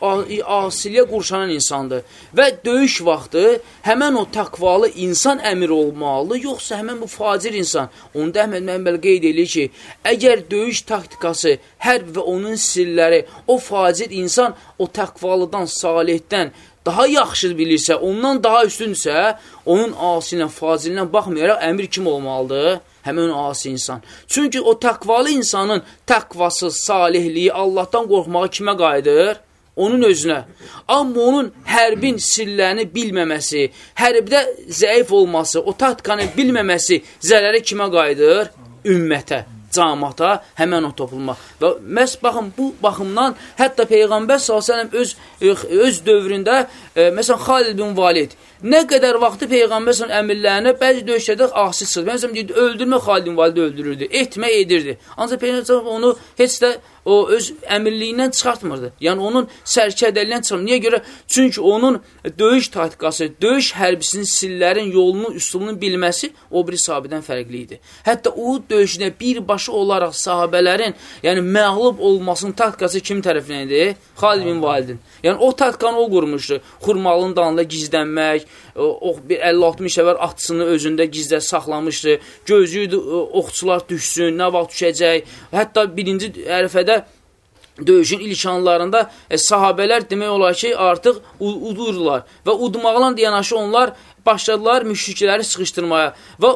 asiliyə qurşanan insandır. Və döyüş vaxtı həmən o təqvalı insan əmir olmalı, yoxsa həmən bu facir insan. Onda Əhməd Məhəmbəl qeyd edir ki, əgər döyüş taktikası, hərb və onun sirləri, o facir insan o təqvalıdan, salihdən daha yaxşı bilirsə, ondan daha üstünsə, onun asilə, fazilinə baxmayaraq əmir kim olmalıdır? Həmən o asi insan. Çünki o təqvalı insanın təqvası, salihliyi, Allahdan qorxmağı kimə qayıdır? Onun özünə. Amma onun hərbin sirlərini bilməməsi, hərbdə zəif olması, o taktikanı bilməməsi zərəri kimə qayıdır? Ümmətə camata həmən o topulma. Və məhz baxın, bu baxımdan hətta Peyğəmbər s.ə.v öz, öz dövründə, e, məsələn, Xalid bin Valid, nə qədər vaxtı Peyğəmbər s.ə.v əmirlərinə bəzi döyüşlərdə asi çıxır. Məsələn, deyirdi, öldürmə Xalid bin Valid öldürürdü, etmə edirdi. Ancaq Peyğəmbər onu heç də o öz əmirliyindən çıxartmırdı. Yəni onun sərkədəliyindən çıxmır. Niyə görə? Çünki onun döyüş taktikası, döyüş hərbisinin sillərin yolunu, üsulunu bilməsi o biri sahabədən fərqli idi. Hətta Uhud döyüşünə birbaşa olaraq sahabələrin, yəni məğlub olmasının taktikası kim tərəfindən idi? Xalid bin Validin. Yəni o taktikanı o qurmuşdu. Xurmalının dalında gizlənmək, o bir 50-60 səvər atçısını özündə gizlə saxlamışdı. Gözlüydü oxçular düşsün, nə vaxt düşəcək. Hətta birinci ərəfədə döyüşün ilk anlarında e, sahabələr demək olar ki, artıq udurdular və udmaqla yanaşı onlar başladılar müşrikləri sıxışdırmaya və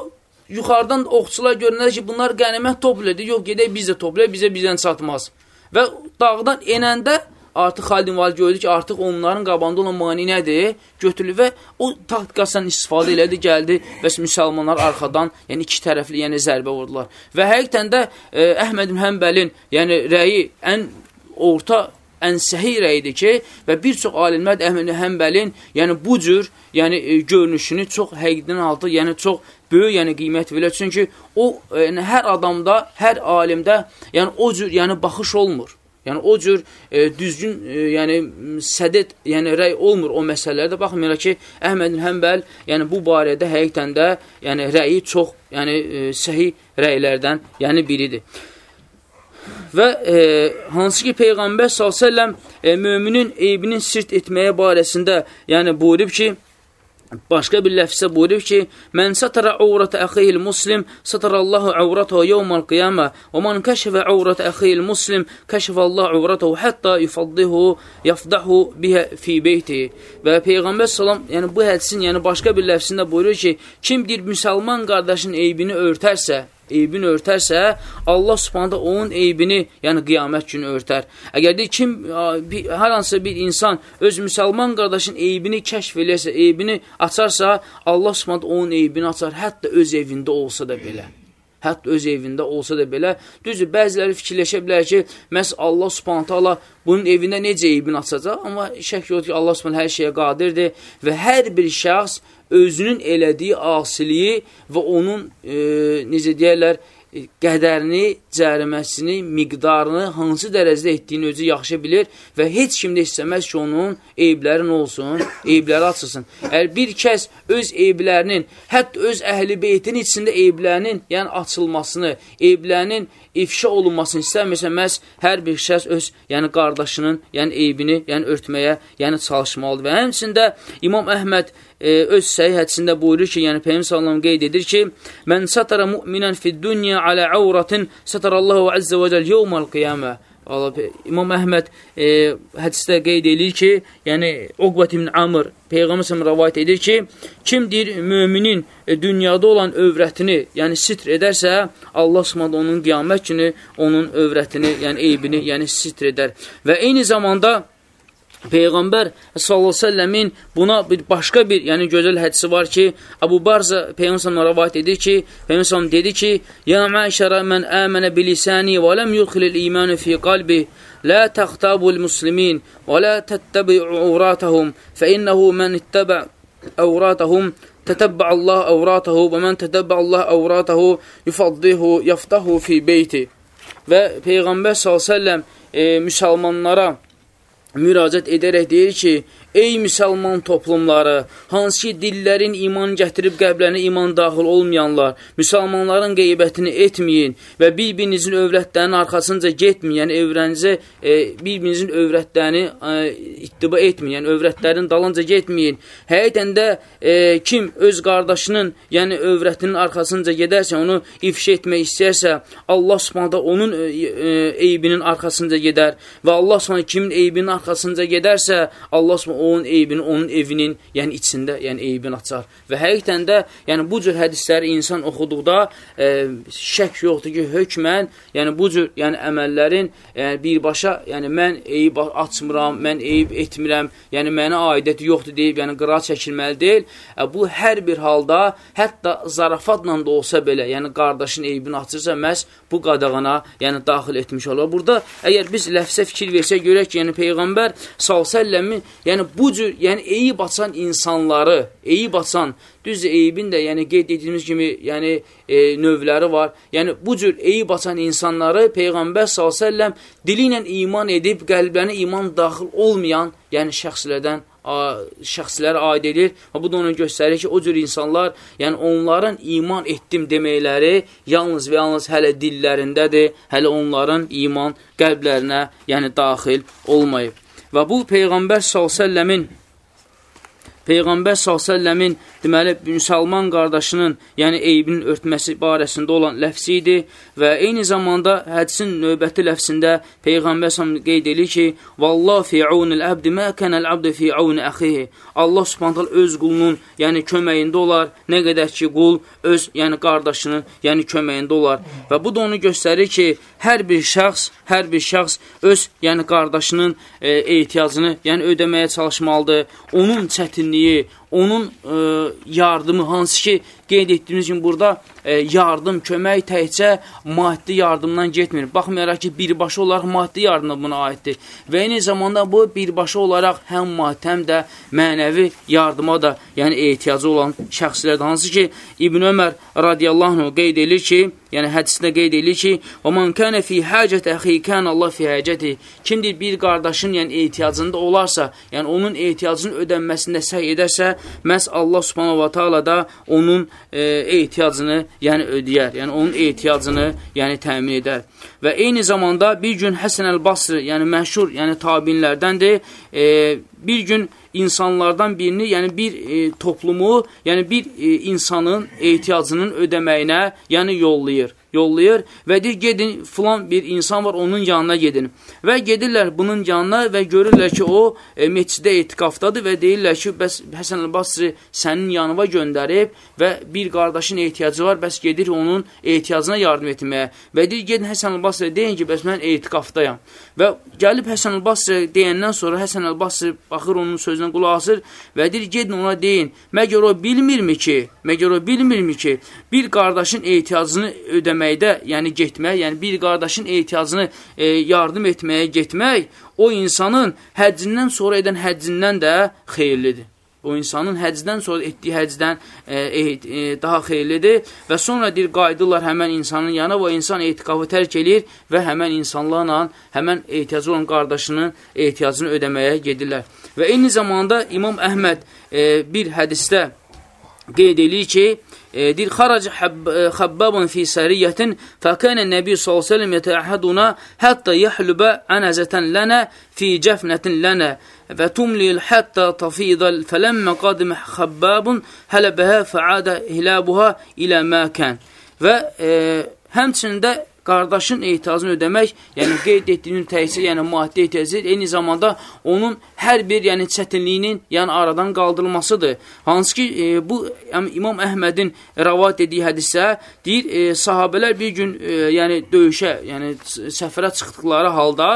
yuxarıdan oxçular görünər ki, bunlar qənimət toplayırdı, yox gedək biz də toplayaq, bizə bizdən çatmaz. Və dağdan enəndə artıq Xalid Valid gördü ki, artıq onların qabanda olan mani nədir? Götürülür və o taktikasından istifadə elədi, gəldi və müsəlmanlar arxadan, yəni iki tərəfli, yəni zərbə vurdular. Və həqiqətən də e, Əhməd Həmbəlin, yəni rəyi ən orta ən səhi rəyidir ki, və bir çox alimlər Əhməd Həmbəlin, yəni bu cür, yəni e, görünüşünü çox həqiqdən altı, yəni çox böyük yəni qiymət verir. Çünki o yəni hər adamda, hər alimdə yəni o cür yəni baxış olmur. Yəni o cür e, düzgün, e, yəni sədid, yəni rəy olmur o məsələlərdə. Baxmayaraq ki, Əhməd Həmbəl, yəni bu barədə həqiqətən də yəni rəyi çox, yəni e, səhi rəylərdən, yəni biridir. Və e, hansı ki Peyğəmbər s.ə.v e, müminin eybinin sirt etməyə barəsində yəni buyurub ki, Başqa bir ləfsə buyurur ki, Mən satara uvrata əxiyil muslim, satarallahu uvratahu yevmal qiyamə və mən kəşəfə uvrata əxiyil muslim, kəşəfəllahu uvratahu hətta yufaddihu, yafdahu bihə fi beyti. Və Peyğəmbər salam, yəni bu hədisin, yəni başqa bir ləfsində buyurur ki, kim bir müsəlman qardaşın eybini örtərsə, eybini örtərsə, Allah subhanədə onun eybini, yəni qiyamət günü örtər. Əgər deyir, kim, bir, hər hansısa bir insan öz müsəlman qardaşın eybini kəşf eləyərsə, eybini açarsa, Allah subhanədə onun eybini açar, hətta öz evində olsa da belə. Hətta öz evində olsa da belə. Düzdür, bəziləri fikirləşə bilər ki, məhz Allah subhanətə Allah bunun evində necə eybini açacaq? Amma şək yoxdur ki, Allah subhanətə hər şeyə qadirdir və hər bir şəxs özünün elədiyi asiliyi və onun, e, necə deyərlər, qədərini, cəriməsini, miqdarını, hansı dərəcədə etdiyini özü yaxşı bilir və heç kim də istəməz ki, onun eyblərin olsun, eybləri açılsın. Əgər bir kəs öz eyblərinin, hətta öz əhli beytin içində eyblərinin, yəni açılmasını, eyblərinin ifşa olunmasını istəmirsə, məhz hər bir şəxs öz, yəni qardaşının, yəni eybini, yəni örtməyə, yəni çalışmalıdır. Və həmçində İmam Əhməd e, öz səhih hədisində buyurur ki, yəni Peyyəm sallam qeyd edir ki, Mən satara müminən fid dünya alə əvratin satarallahu əzzə və cəl yevməl qiyamə. İmam Əhməd e, hədisdə qeyd edir ki, yəni Uqbat ibn Amr Peyğəmbər səhəm rəvayət edir ki, kim deyir müminin e, dünyada olan övrətini, yəni sitr edərsə, Allah Subhanahu onun qiyamət günü onun övrətini, yəni eybini, yəni sitr edər. Və eyni zamanda Peyğəmbər s.ə.v-in buna bir başqa bir, yəni gözəl hədisi var ki, Əbu Barza Peyğəmbər rəvayət edir ki, Peyğəmbər dedi ki, Ya məşərə mən əmənə bilisəni və ləm yuxilil imanı fi qalbi, lə təxtabul muslimin və lə təttəbi uğratəhum, fə innəhu mən ittəbə əvratəhum, tətəbbə Allah əvratəhu və mən tətəbbə Allah əvratəhu yufaddihu, yaftahu fi beyti. Və Peyğəmbər s.ə.v e, müsəlmanlara müraciət edərək deyir ki, Ey müsəlman toplumları, hansı ki dillərin iman gətirib qəblərinə iman daxil olmayanlar, müsəlmanların qeybətini etməyin və bir-birinizin övrətlərinin arxasınca getməyin, yəni övrənizə e, bir-birinizin övrətlərini e, ittiba etməyin, yəni övrətlərin dalınca getməyin. Həqiqətən də e, kim öz qardaşının, yəni övrətinin arxasınca gedərsə, onu ifşa etmək istəyərsə, Allah subhanədə onun e, e, eybinin arxasınca gedər və Allah subhanədə kimin eybinin arxasınca gedərsə, Allah subhanədə onun eybini, onun evinin, yəni içində, yəni eybini açar. Və həqiqətən də, yəni bu cür hədisləri insan oxuduqda e, şək yoxdur ki, hökmən, yəni bu cür, yəni əməllərin yəni birbaşa, yəni mən eyib açmıram, mən eyib etmirəm, yəni mənə aidəti yoxdur deyib, yəni qıra çəkilməli deyil. E, bu hər bir halda, hətta zarafatla da olsa belə, yəni qardaşın eybini açırsa, məhz bu qadağana, yəni daxil etmiş olur. Burada əgər biz ləfsə fikir versək, görək yəni Peyğəmbər s.ə.v-in, yəni bu cür, yəni eyib açan insanları, eyib açan, düzdür, eybin də, yəni qeyd etdiyimiz kimi, yəni e, növləri var. Yəni bu cür eyib açan insanları Peyğəmbər s.ə.v dili ilə iman edib, qəlblərinə iman daxil olmayan, yəni şəxslərdən şəxslərə aid edir və bu da onu göstərir ki, o cür insanlar, yəni onların iman etdim deməkləri yalnız və yalnız hələ dillərindədir, hələ onların iman qəlblərinə, yəni daxil olmayıb. Və bu Peyğəmbər s.ə.v-in Peyğəmbər s.ə.v-in deməli, müsəlman qardaşının, yəni eybinin örtməsi barəsində olan ləfsi idi və eyni zamanda hədisin növbəti ləfsində Peyğəmbər s.ə.v qeyd edir ki, Vallah fi aunil əbdi mə kənəl əbdi fi auni əxihi. Allah subhantal öz qulunun, yəni köməyində olar, nə qədər ki, qul öz, yəni qardaşının, yəni köməyində olar. Və bu da onu göstərir ki, hər bir şəxs, hər bir şəxs öz, yəni qardaşının e, ehtiyacını, yəni ödəməyə çalışmalıdır. Onun çətinliyi, 你 onun e, yardımı, hansı ki qeyd etdiyimiz kimi burada e, yardım, kömək təkcə maddi yardımdan getmir. Baxmayaraq ki, birbaşa olaraq maddi yardım da buna aiddir. Və eyni zamanda bu birbaşa olaraq həm maddi, həm də mənəvi yardıma da yəni ehtiyacı olan şəxslərdir. Hansı ki, İbn Ömər radiyallahu anh qeyd edir ki, yəni hədisdə qeyd edir ki, "Və man kana fi hacati axi kana Allah fi hacati." Kimdir bir qardaşın yəni ehtiyacında olarsa, yəni onun ehtiyacının ödənməsində səy edərsə, məhz Allah subhanahu wa ta'ala da onun e, ehtiyacını yəni ödəyər, yəni onun ehtiyacını yəni təmin edər. Və eyni zamanda bir gün Həsən əl-Basri, yəni məşhur, yəni tabinlərdəndir, e, bir gün insanlardan birini, yəni bir e, toplumu, yəni bir e, insanın ehtiyacının ödəməyinə, yəni yollayır yollayır və deyir, gedin, filan bir insan var, onun yanına gedin. Və gedirlər bunun yanına və görürlər ki, o e, meçidə etiqafdadır və deyirlər ki, bəs Həsən el-Basri sənin yanıva göndərib və bir qardaşın ehtiyacı var, bəs gedir onun ehtiyacına yardım etməyə. Və deyir, gedin Həsən el-Basri deyin ki, bəs mən etiqafdayam. Və gəlib Həsən el-Basri deyəndən sonra Həsən el-Basri baxır onun sözünə qulaq asır və deyir, gedin ona deyin, məgər o bilmirmi ki, məgər o bilmirmi ki, bir qardaşın ehtiyacını ödəmək etməkdə, yəni getmək, yəni bir qardaşın ehtiyacını e, yardım etməyə getmək, o insanın həccindən sonra edən həccindən də xeyirlidir. O insanın həcdən sonra etdiyi həcdən e, e, daha xeyirlidir və sonra deyir, qayıdırlar həmən insanın yanına və insan etiqafı tərk edir və həmən insanlarla həmən ehtiyacı olan qardaşının ehtiyacını ödəməyə gedirlər. Və eyni zamanda İmam Əhməd e, bir hədisdə qeyd edir ki, آه، دي خرج حب آه، خباب في سرية فكان النبي صلى الله عليه وسلم يتعهدنا حتى يحلب عنزة لنا في جفنة لنا فتملي حتى تفيض فلما قدم خباب هلبها فعاد هلابها إلى ما كان. ve e, آه، qardaşın ehtiyacını ödəmək, yəni qeyd etdiyinin təhsil, yəni maddi ehtiyacı, eyni zamanda onun hər bir yəni çətinliyinin yəni aradan qaldırılmasıdır. Hansı ki, e, bu yəni, İmam Əhmədin rəvat dediyi hədisə deyir, e, sahabələr bir gün e, yəni döyüşə, yəni səfərə çıxdıqları halda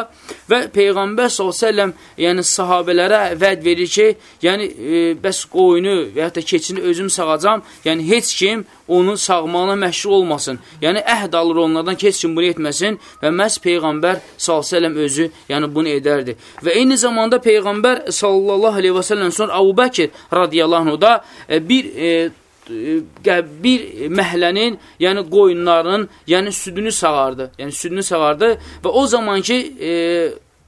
və Peyğəmbər s.ə.v yəni sahabələrə vəd verir ki, yəni e, bəs qoyunu və ya da keçini özüm sağacam, yəni heç kim onu sağmağına məşğul olmasın. Yəni əhd alır onlardan ki, heç kim bunu etməsin və məhz Peyğəmbər s.ə.v özü yəni bunu edərdi. Və eyni zamanda Peyğəmbər səlləm sonra Abu Bəkir radiyallahu anh da e, bir e, e bir məhlənin, yəni qoyunlarının, yəni südünü sağardı. Yəni südünü sağardı və o zamanki e,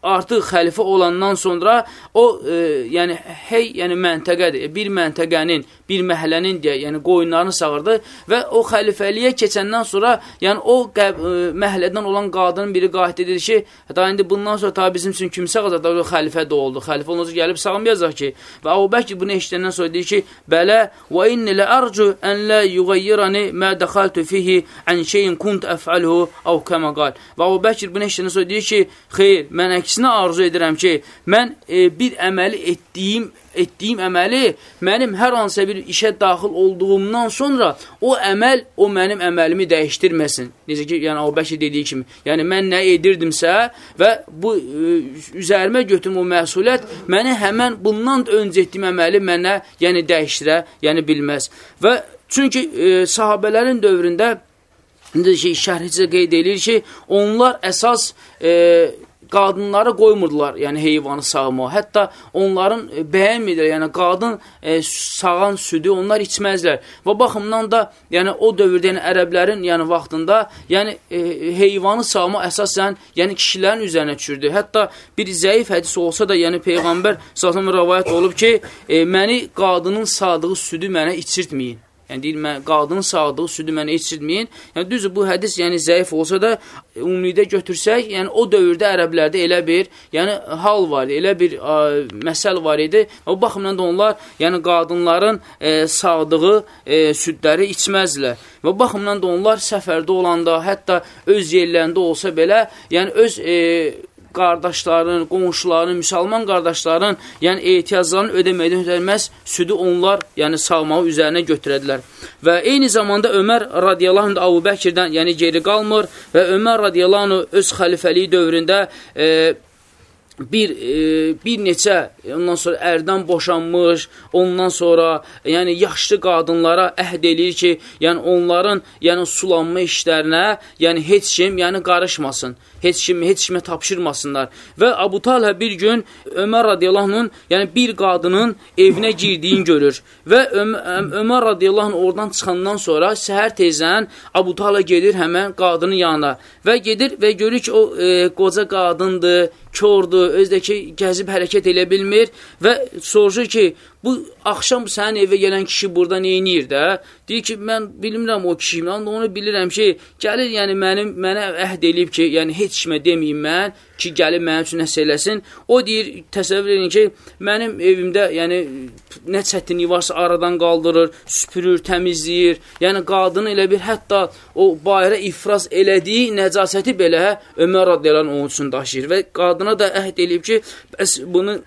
artıq xəlifə olandan sonra o, e, yəni, hey, yəni məntəqədir. Bir məntəqənin, bir məhəllənin deyə, yəni qoyunlarını sağırdı və o xəlifəliyə keçəndən sonra, yəni o qəb, e, məhəllədən olan qadının biri qayıt edir ki, da indi bundan sonra tabi bizim üçün kim sağacaq, da o xəlifə də oldu. Xəlifə olunca gəlib sağmayacaq ki. Və Əbu Bəkir bunu eşidəndən sonra deyir ki, bələ və inni lə ərcu ən lə yuğayyirani mə dəxaltu fihi ən şeyin kunt əfəlhu əv kəmə qal. Və Əbu Bəkir bunu eşidəndən sonra deyir ki, xeyr, mən əksinə arzu edirəm ki, mən e, bir əməli etdiyim etdiyim əməli mənim hər hansısa bir işə daxil olduğumdan sonra o əməl o mənim əməlimi dəyişdirməsin. Necə ki, yəni Əbubəşir dediyi kimi. Yəni mən nə edirdimsə və bu ə, e, üzərimə götürüm o məsuliyyət məni həmən bundan öncə etdiyim əməli mənə yəni dəyişdirə, yəni bilməz. Və çünki ə, e, sahabələrin dövründə İndi şey, şərhicə qeyd edir ki, onlar əsas e, qadınları qoymurdular, yəni heyvanı sağmağa. Hətta onların e, bəyənmirlər, yəni qadın e, sağan südü onlar içməzlər. Və baxımdan da, yəni o dövrdə, yəni ərəblərin yəni vaxtında, yəni e, heyvanı sağma əsasən, yəni kişilərin üzərinə düşürdü. Hətta bir zəif hədis olsa da, yəni Peyğəmbər sallallahu rəvayət olub ki, e, məni qadının sağdığı südü mənə içirtməyin. Yəni deyir, mən qadının sağdığı südü mənə içirməyin. Yəni düzdür, bu hədis yəni zəif olsa da ümumilikdə götürsək, yəni o dövrdə ərəblərdə elə bir, yəni hal var elə bir ə, məsəl var idi. O baxımdan da onlar, yəni qadınların e, sağdığı e, südləri içməzdilər. Və baxımdan da onlar səfərdə olanda, hətta öz yerlərində olsa belə, yəni öz e, qardaşların, qonşuların, müsəlman qardaşların, yəni ehtiyaclarını ödəməkdən ödəlməz südü onlar, yəni salmağı üzərinə götürədilər. Və eyni zamanda Ömər radiyallahu anh Abu Bəkirdən, yəni geri qalmır və Ömər radiyallahu anh öz xəlifəliyi dövründə e, bir e, bir neçə ondan sonra ərdən boşanmış, ondan sonra yəni yaşlı qadınlara əhd eləyir ki, yəni onların yəni sulanma işlərinə, yəni heç kim yəni qarışmasın. Heç kimi heç kimə tapşırmasınlar. Və Abu Talha bir gün Ömər radiyallahu yəni bir qadının evinə girdiyini görür və Ömər, Ömər radiyallahu oradan çıxandan sonra səhər tezən Abu Talha gedir həmən qadının yanına və gedir və görür ki, o e, qoca qadındır, kordur, özdəki gəzib hərəkət elə bilmir və soruşur ki, bu axşam sənin evə gələn kişi burada neyniyir də? Deyir ki, mən bilmirəm o kişi, mən onu bilirəm ki, gəlir, yəni mənim, mənə əhd eləyib ki, yəni heç kimə deməyim mən ki, gəlib mənim üçün nəsə eləsin. O deyir, təsəvvür edin ki, mənim evimdə, yəni nə çətinlik varsa aradan qaldırır, süpürür, təmizləyir. Yəni qadını elə bir hətta o bayra ifraz elədiyi nəcasəti belə Ömər radiyallahu onun üçün daşıyır və qadına da əhd eləyib ki, bəs bunu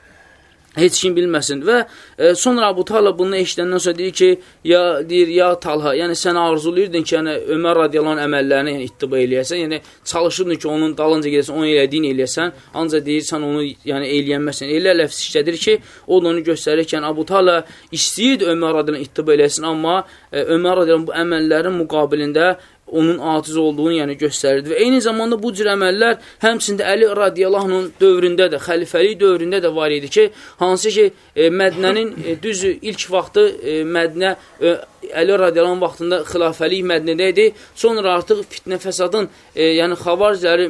heç kim bilməsin və e, sonra Abu Talha bunu eşidəndən sonra deyir ki, ya deyir, ya Talha, yəni sən arzuluydun ki, yəni Ömər radiyallahu əməllərini yəni, ittiba eləyəsən, yəni çalışırdın ki, onun dalınca gedəsən, onu elədiyini eləyəsən, ancaq deyir, sən onu yəni eləyənməsən. Elə ləfs işlədir ki, o da onu göstərir ki, yəni Abu Talha istəyirdi Ömər radiyallahu ittiba eləsin, amma e, Ömər radiyallahu bu əməllərin müqabilində onun aciz olduğunu yəni göstərirdi. Və eyni zamanda bu cür əməllər həmçində Əli radiyallahu dövründə də, xəlifəlik dövründə də var idi ki, hansı ki, e, Mədnənin e, düzü ilk vaxtı e, Mədnə e, Əli radiyallahu vaxtında xilafəlik Mədnədə idi. Sonra artıq fitnə fəsadın, e, yəni xavaricləri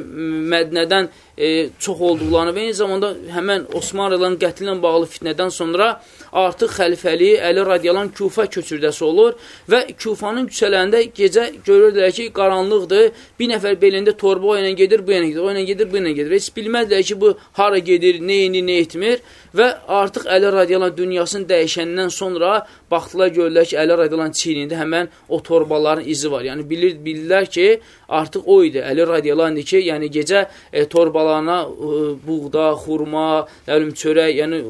Mədnədən e, çox olduqlarını və eyni zamanda həmən Osman radiyallahu qətli ilə bağlı fitnədən sonra artıq xəlifəliyi Əli radiyalan Kufa köçürdəsi olur və Kufanın küçələrində gecə görürdülər ki, qaranlıqdır, bir nəfər belində torba o ilə gedir, bu ilə gedir, o ilə gedir, bu ilə gedir. Heç bilməzdilər ki, bu hara gedir, nə indi, nə etmir və artıq Əli radiyalan dünyasını dəyişəndən sonra baxdılar, görürlər ki, Əli radiyalan çiynində həmən o torbaların izi var. Yəni bilir, bilirlər ki, artıq o idi. Əli radiyalan ki, yəni gecə e, torbalarına e, buğda, xurma, əlim çörək, yəni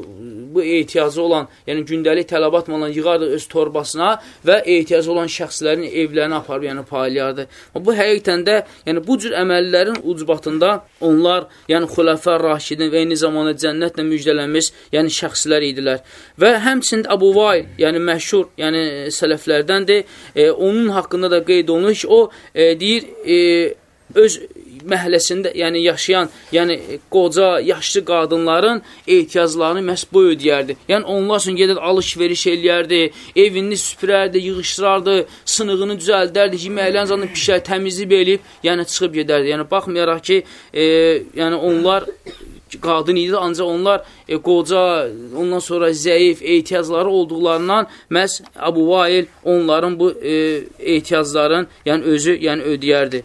bu ehtiyacı olan yəni gündəlik tələbat malını yığardı öz torbasına və ehtiyacı olan şəxslərin evlərini aparıb, yəni paylayardı. Bu həqiqətən də, yəni bu cür əməllərin ucbatında onlar, yəni xulafə raşidin və eyni zamanda cənnətlə müjdələnmiş, yəni şəxslər idilər. Və həmçində Abu Vail, yəni məşhur, yəni sələflərdəndir. E, onun haqqında da qeyd olunur ki, o e, deyir, e, öz məhəlləsində, yəni yaşayan, yəni qoca, yaşlı qadınların ehtiyaclarını məhz bu ödəyərdi. Yəni onlar üçün gedər alış-veriş eləyərdi, evini süpürərdi, yığışdırardı, sınığını düzəldərdi, yeməklərini zaten pişər, təmizlib eləyib, yəni çıxıb gedərdi. Yəni baxmayaraq ki, e, yəni onlar qadın idi, ancaq onlar e, qoca, ondan sonra zəif, ehtiyacları olduqlarından məhz Abu Vail onların bu e, ehtiyacların, yəni özü yəni ödəyərdi.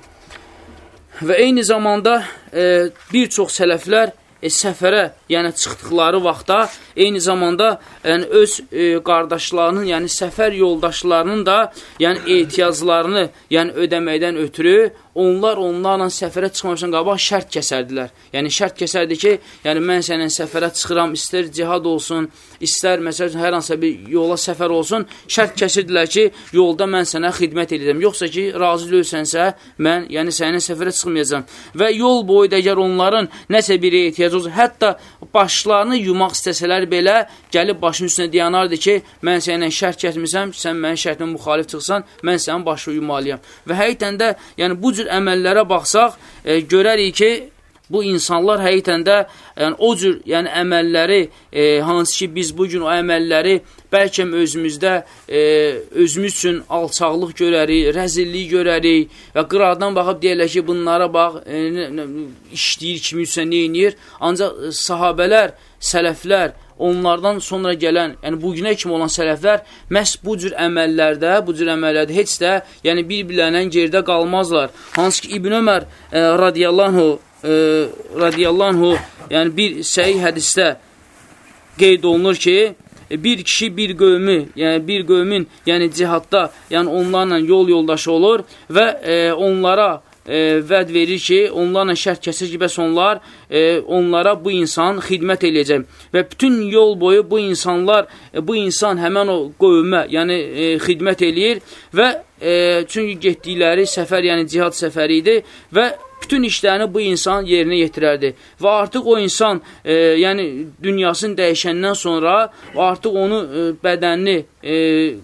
Və eyni zamanda e, bir çox sələflər e, səfərə, yəni çıxdıqları vaxtda eyni zamanda yəni, öz e, qardaşlarının, yəni səfər yoldaşlarının da yəni ehtiyaclarını yəni ödəməkdən ötürü onlar onlarla səfərə çıxmamışdan qabaq şərt kəsərdilər. Yəni şərt kəsərdi ki, yəni mən sənin səfərə çıxıram, istər cihad olsun, istər məsələn hər hansısa bir yola səfər olsun, şərt kəsirdilər ki, yolda mən sənə xidmət edəcəm. Yoxsa ki, razı deyilsənsə, mən yəni sənin səfərə çıxmayacağam. Və yol boyu da əgər onların nəsə bir ehtiyac olsa, hətta başlarını yumaq istəsələr belə gəlib başının üstünə dayanardı ki, mən səninlə şərt kəsmisəm, sən mənim şərtimə müxalif çıxsan, mən sənin başı yumalıyam. Və həqiqətən də, yəni bu cür əməllərə baxsaq, e, görərik ki, bu insanlar həqiqətən də yəni, o cür yəni, əməlləri, e, hansı ki, biz bugün o əməlləri bəlkə özümüzdə e, özümüz üçün alçaqlıq görərik, rəzillik görərik və qıradan baxıb deyərlər ki, bunlara bax, e, işləyir, kimi üçün nə inir. Ancaq sahabələr, sələflər, onlardan sonra gələn, yəni bu günə kimi olan sələflər məhz bu cür əməllərdə, bu cür əməllərdə heç də, yəni bir-birlərindən geridə qalmazlar. Hansı ki İbn Ömər e, radiyallahu e, radiyallahu yəni bir səhih hədisdə qeyd olunur ki, e, bir kişi bir qövmü, yəni bir qövmün, yəni cihadda, yəni onlarla yol yoldaşı olur və e, onlara e, vəd verir ki, onlarla şərt kəsir ki, bəs onlar e, onlara bu insan xidmət eləyəcək. Və bütün yol boyu bu insanlar, e, bu insan həmən o qövmə, yəni e, xidmət eləyir və e, çünki getdikləri səfər, yəni cihad səfəri idi və bütün işlərini bu insan yerinə yetirərdi. Və artıq o insan, e, yəni dünyasını dəyişəndən sonra, artıq onu e, bədənini e,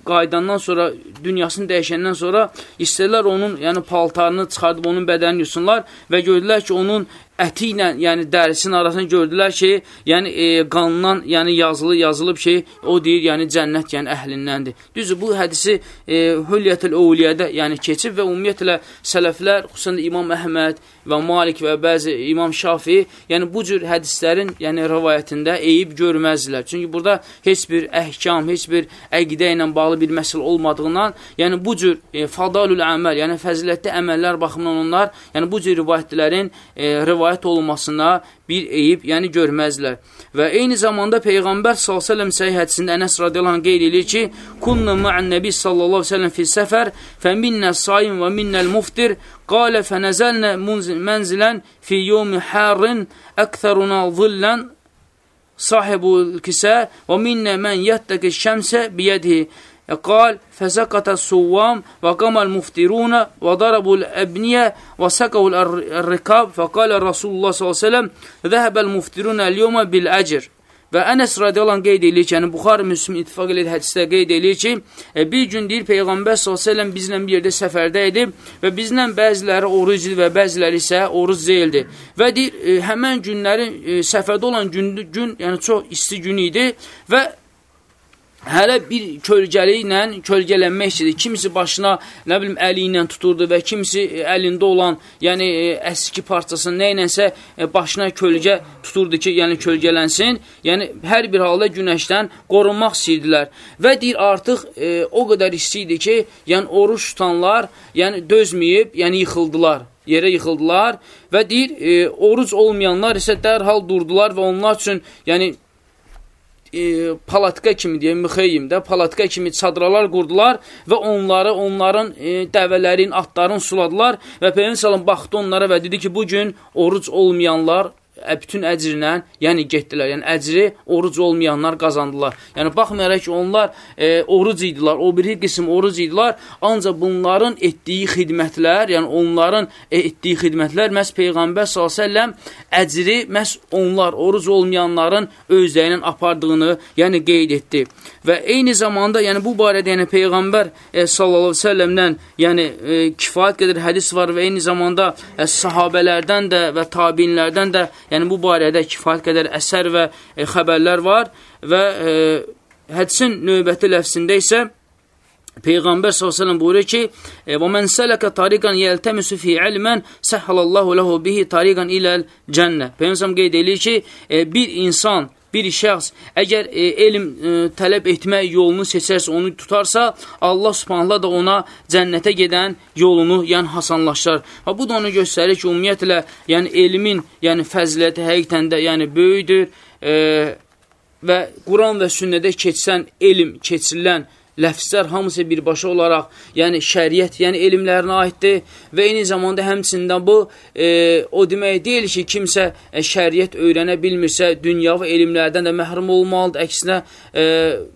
qaydandan sonra, dünyasını dəyişəndən sonra istədilər onun, yəni paltarını çıxardıb onun bədənini yusunlar və gördülər ki, onun əti ilə, yəni dərisinin arasında gördülər ki, yəni e, qandan, yəni yazılı yazılıb ki, o deyir, yəni cənnət, yəni əhlindəndir. Düzdür, bu hədisi e, Hülyətül Ovliyədə yəni keçib və ümumiyyətlə sələflər, xüsusən İmam Əhməd və Malik və bəzi İmam Şafi, yəni bu cür hədislərin, yəni rivayətində eyib görməzdilər. Çünki burada heç bir əhkam, heç bir əqidə ilə bağlı bir məsəl olmadığından, yəni bu cür e, fadalül əməl, yəni fəzilətli əməllər baxımından onlar, yəni bu cür rivayətlərin e, rivayət olunmasına bir eyib, yəni görməzlər. Və eyni zamanda Peyğəmbər s.ə.v səhih hədisində Ənəs radiyallahu qeyd edir ki, Kunnu ma'ən nəbi sellem fil səfər, fə minnə saim və minnəl muftir, qalə fənəzəlnə mənzilən fi yomi hərin, əktəruna zillən, sahibul kisə və minnə mən yəttəki şəmsə biyədihi. قال فسقط الصوام وقام المفترون وضربوا الأبنية وسقوا الركاب فقال رسول الله صلى الله عليه وسلم ذهب المفترون اليوم بالأجر Və Ənəs radiyallahu qeyd edir ki, yəni Buxar Müslüm ittifaq edir hədisdə qeyd edir ki, e, bir gün deyir Peyğəmbər s.ə.v bizlə bir yerdə səfərdə edib və bizlə bəziləri oruc idi və bəziləri isə oruc deyildi. Və deyir, e, həmən günlərin e, səfərdə olan gün, gün yəni çox isti gün idi və hələ bir kölgəli ilə kölgələnmək istəyir. Kimisi başına, nə bilim, əli ilə tuturdu və kimisi e, əlində olan, yəni e, əski parçasını nə ilənsə e, başına kölgə tuturdu ki, yəni kölgələnsin. Yəni hər bir halda günəşdən qorunmaq istəyirdilər. Və deyir artıq e, o qədər isti idi ki, yəni oruç tutanlar, yəni dözməyib, yəni yıxıldılar yerə yıxıldılar və deyir, e, oruc olmayanlar isə dərhal durdular və onlar üçün, yəni e, palatka kimi deyək, müxeyyimdə palatka kimi çadralar qurdular və onları, onların e, dəvələrin, atların suladılar və Peyğəmbər baxdı onlara və dedi ki, bu gün oruc olmayanlar bütün əcrinlə, yəni getdilər. Yəni əcri oruc olmayanlar qazandılar. Yəni baxmayaraq ki, onlar e, oruc idilər, o bir qism oruc idilər, ancaq bunların etdiyi xidmətlər, yəni onların e, etdiyi xidmətlər məhz Peyğəmbər s.ə.v əcri məhz onlar, oruc olmayanların özlərinin apardığını, yəni qeyd etdi. Və eyni zamanda, yəni bu barədə yəni Peyğəmbər e, s.ə.v-dən yəni e, kifayət qədər hədis var və eyni zamanda e, sahabələrdən də və tabinlərdən də Yəni, bu barədə kifayət qədər əsər və e, xəbərlər var və e, hədisin növbəti ləfsində isə Peyğəmbər s.ə.v buyurur ki, Və mən sələkə tariqan yəltəmisu fi ilmən səhhalallahu ləhu bihi tariqan iləl cənnə. Peyğəmbər qeyd edir ki, e, bir insan bir şəxs əgər e, elm e, tələb etmək yolunu seçərsə, onu tutarsa, Allah subhanallah da ona cənnətə gedən yolunu yəni hasanlaşar. Və bu da onu göstərir ki, ümumiyyətlə, yəni elmin yəni fəziləti həqiqətən də yəni böyüdür e, və Quran və sünnədə keçsən elm, keçirilən ləfslər hamısı birbaşa olaraq, yəni şəriət, yəni elmlərinə aiddir və eyni zamanda həmçində bu, e, o demək deyil ki, kimsə e, şəriət öyrənə bilmirsə, dünyavi elmlərdən də məhrum olmalıdır. Əksinə, e,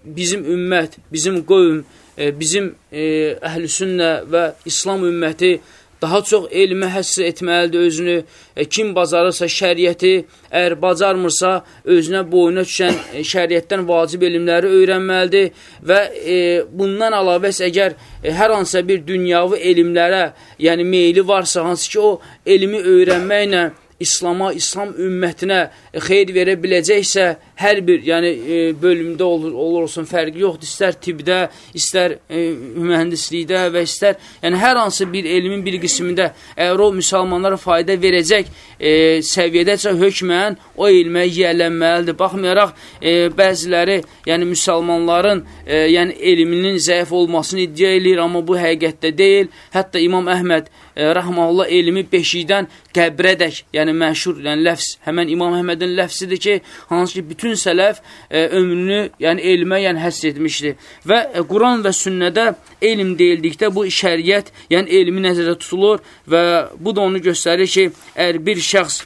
bizim ümmət, bizim qövm, e, bizim e, əhlüsünnə və İslam ümməti daha çox elmə həsr etməlidir özünü. E, kim bacarırsa şəriəti, əgər bacarmırsa, özünə boyuna düşən e, şəriətdən vacib elmləri öyrənməlidir və e, bundan əlavəs əgər e, hər hansısa bir dünyavi elmlərə, yəni meyli varsa, hansı ki o elmi öyrənməklə İslama, İslam ümmətinə xeyr verə biləcəksə, hər bir yəni, e, bölümdə olur, olur olsun, fərqi yoxdur. İstər tibdə, istər e, mühəndislikdə və istər yəni, hər hansı bir elmin bir qismində əgər o müsəlmanlara fayda verəcək e, səviyyədəcə hökmən o elmə yiyələnməlidir. Baxmayaraq, e, bəziləri yəni, müsəlmanların e, yəni, elminin zəif olmasını iddia edir, amma bu həqiqətdə deyil. Hətta İmam Əhməd e, rəhməllah elmi beşikdən qəbrədək, yəni məşhur, yəni ləfs, həmən İmam Əhmədin ləfsidir ki, hansı ki, bütün sələf e, ömrünü, yəni elmə yəni həsr etmişdir. Və e, Quran və sünnədə elm deyildikdə bu şəriət, yəni elmi nəzərdə tutulur və bu da onu göstərir ki, əgər bir şəxs,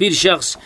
bir şəxs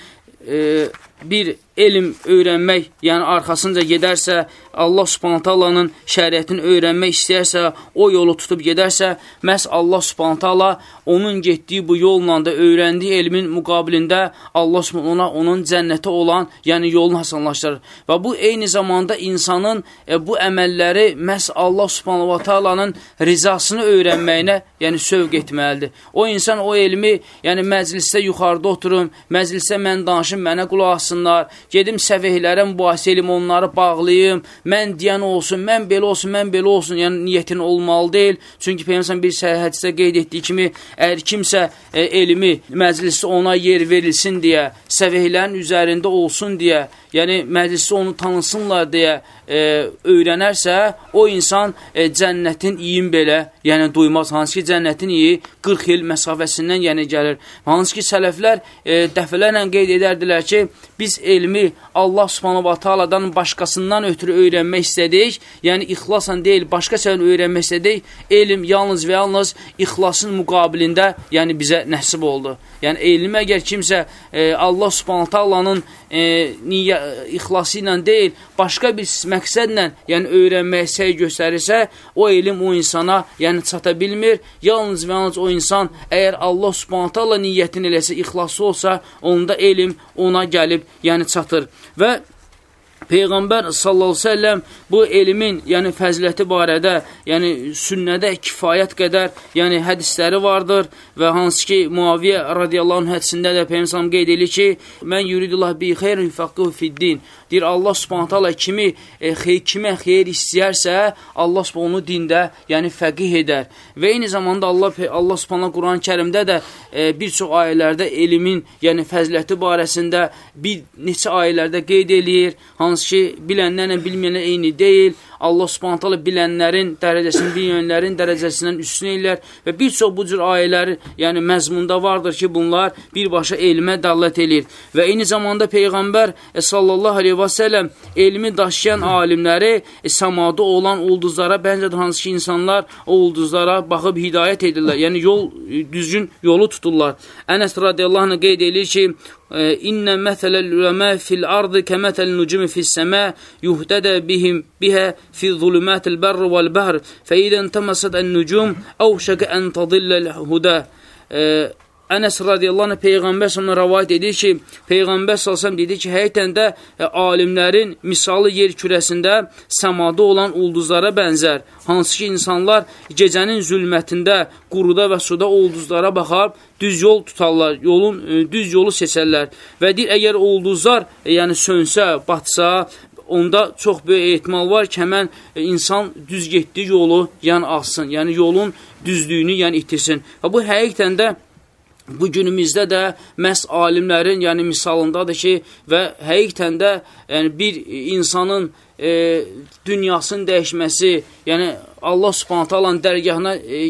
e, bir elm öyrənmək, yəni arxasınca gedərsə, Allah subhanətəlanın şəriətini öyrənmək istəyərsə, o yolu tutub gedərsə, məhz Allah subhanətəla onun getdiyi bu yolla da öyrəndiyi elmin müqabilində Allah subhanətəla ona onun cənnətə olan, yəni yolunu hasanlaşdırır. Və bu eyni zamanda insanın e, bu əməlləri məhz Allah subhanətəlanın rizasını öyrənməyinə, yəni sövq etməlidir. O insan o elmi, yəni məclisdə yuxarıda oturum, məclisdə mən danışım, mənə qulaq assınlar, gedim səvihlərə mübahisə edim, onları bağlayım, mən deyən olsun, mən belə olsun, mən belə olsun, yəni niyyətin olmalı deyil. Çünki Peyyəmsən bir hədisdə qeyd etdiyi kimi, əgər kimsə e, elmi məclisdə ona yer verilsin deyə, səvihlərin üzərində olsun deyə, yəni məclisdə onu tanısınlar deyə e, öyrənərsə, o insan e, cənnətin iyin belə, yəni duymaz. Hansı ki, cənnətin iyi 40 il məsafəsindən yəni gəlir. Hansı ki, sələflər e, dəfələrlə qeyd edərdilər ki, biz elmi Allah subhanahu wa ta'aladan başqasından ötürü öyrənmək istədik, yəni ixlasla deyil, başqa səbəb öyrənmək istədik, elm yalnız və yalnız ixlasın müqabilində yəni bizə nəsib oldu. Yəni elm əgər kimsə e, Allah subhanahu wa ta'alanın e, niyyə, ixlası ilə deyil, başqa bir məqsədlə yəni öyrənməyə səy göstərirsə, o elm o insana yəni çata bilmir. Yalnız və yalnız o insan əgər Allah subhanahu ta'ala niyyətini eləsə, ixlası olsa, onda elm ona gəlib yəni çatır. Və Peyğəmbər sallallahu əleyhi və səlləm bu elmin, yəni fəziləti barədə, yəni sünnədə kifayət qədər, yəni hədisləri vardır və hansı ki Muaviyə radiyallahu anh hədisində də Peyğəmbər qeyd edir ki, mən yuridullah bi xeyr yufaqihu fiddin. Deyir Allah Subhanahu taala kimi e, xey kimə xeyir istəyərsə, Allah Subhanahu onu dində, yəni fəqih edər. Və eyni zamanda Allah Allah Subhanahu Quran-Kərimdə də e, bir çox ayələrdə elmin, yəni fəziləti barəsində bir neçə ayələrdə qeyd eləyir. Hansı ki, bilənlərlə bilməyənlər eyni deyil. Allah subhanət hala bilənlərin dərəcəsini, bilməyənlərin dərəcəsindən üstün ellər və bir çox bu cür ayələr, yəni məzmunda vardır ki, bunlar birbaşa elmə dəllət eləyir. Və eyni zamanda Peyğəmbər e, sallallahu aleyhi və səlləm elmi daşıyan alimləri e, samada olan ulduzlara bənzədir, hansı ki, insanlar o ulduzlara baxıb hidayət edirlər, yəni yol, e, düzgün yolu tuturlar. Ənəs radiyallahu anh qeyd edir ki, İnnə məsələl uləmə fil ardı kəmətəl nucumi fis-səmə yuhtədə bihim fi zulümətil bərr vəl-bəhr fə idən təməsəd ən-nucum əvşəkə ən tadilləl hudə Ənəs radiyallahu anh Peyğəmbər sallallahu rəvayət edir ki, Peyğəmbər sallallahu dedi ki, həqiqətən də e, alimlərin misalı yer kürəsində səmada olan ulduzlara bənzər. Hansı ki, insanlar gecənin zülmətində, quruda və suda ulduzlara baxar, düz yol tutarlar, yolun e, düz yolu seçərlər. Və deyir, əgər ulduzlar e, yəni sönsə, batsa, onda çox böyük ehtimal var ki, həmən insan düz getdiyi yolu yəni alsın, yəni yolun düzlüyünü yəni itirsin. Və bu həqiqətən də bu günümüzdə də məhz alimlərin, yəni misalındadır ki, və həqiqətən də yəni, bir insanın e, dünyasının dəyişməsi, yəni Allah subhanətə alan dərgahına e,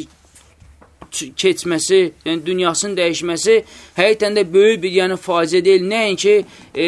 keçməsi, yəni dünyasının dəyişməsi həqiqətən də böyük bir yəni, faciə deyil. Nəinki e,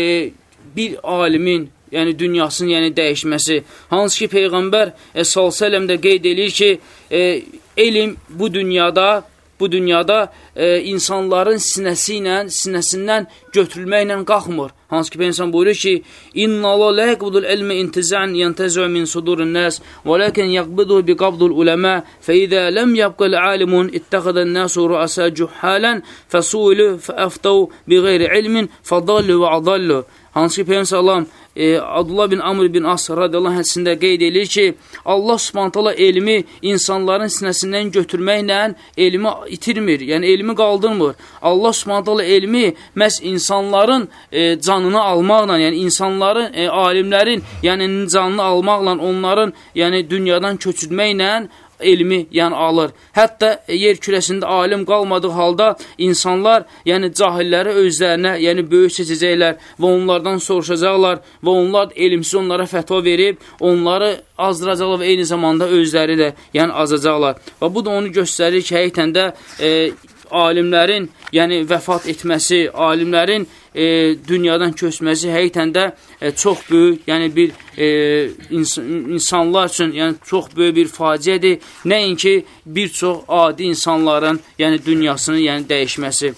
bir alimin, yəni dünyasının yəni, dəyişməsi. Hansı ki, Peyğəmbər e, s.ə.v də qeyd edir ki, e, elm bu dünyada bu dünyada e, insanların sinəsi ilə, sinəsindən götürülməklə qalxmır. Hansı ki, insan buyurur ki, İnna Allah la yaqbudul ilmi intizan yantaz'u min sudurun nas, walakin yaqbidu bi qabdul ulama, fa idha lam yabqa alimun an-nasu ru'asa juhalan fasuilu fa aftau bi ghayri ilmin fadallu wa adallu. Hansı ki, Peyğəmbər sallam e, Abdullah bin Amr bin As radiyallahu hədisində qeyd edir ki, Allah subhantala elmi insanların sinəsindən götürməklə elmi itirmir. Yəni, elmi qaldırmır. Allah subhanətələ elmi məhz insanların e, canını almaqla, yəni insanların, e, alimlərin yəni canını almaqla, onların yəni dünyadan köçürməklə elmi yəni alır. Hətta yer kürəsində alim qalmadığı halda insanlar, yəni cahilləri özlərinə, yəni böyük seçəcəklər və onlardan soruşacaqlar və onlar elmsiz onlara fətva verib, onları azdıracaqlar və eyni zamanda özləri də yəni azacaqlar. Və bu da onu göstərir ki, həqiqətən də e, alimlərin yəni vəfat etməsi, alimlərin e, dünyadan köçməsi həqiqətən də e, çox böyük, yəni bir e, ins insanlar üçün yəni çox böyük bir faciədir. Nəinki bir çox adi insanların yəni dünyasını yəni dəyişməsi.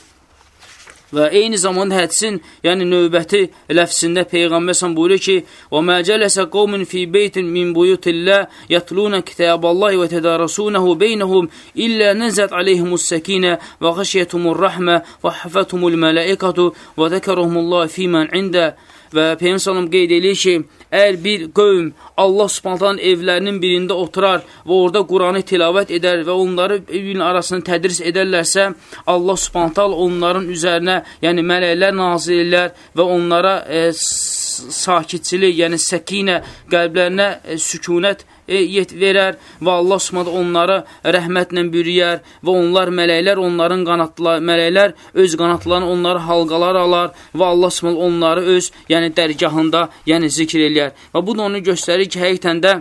Və eyni zamanda hədisin, yəni növbəti ləfsində Peyğəmbər sən buyurur ki, "Və mə cələsə qawmun fi beytin min buyutillah yatluna kitaballahi və tədarasunahu beynəhum illə nəzət aleyhimus səkinə və xəşiyyətumur rəhmə və həfətumul mələikatu və zəkərəhumullah fīmən ində." Və Peyğəmbər sallam qeyd edir ki, əgər bir qövm Allah Subhanahu evlərinin birində oturar və orada Quranı tilavət edər və onları evin arasında tədris edərlərsə, Allah Subhanahu onların üzərinə, yəni mələklər nazil edər və onlara e, sakitçilik, yəni səkinə, qəlblərinə e, sükunət yet verər və Allah Subhanahu onları rəhmətlə bürüyər və onlar mələklər onların qanatları mələklər öz qanatlarını onları halqalar alar və Allah Subhanahu onları öz yəni dərgahında yəni zikr eləyər. Və bu da onu göstərir ki, həqiqətən də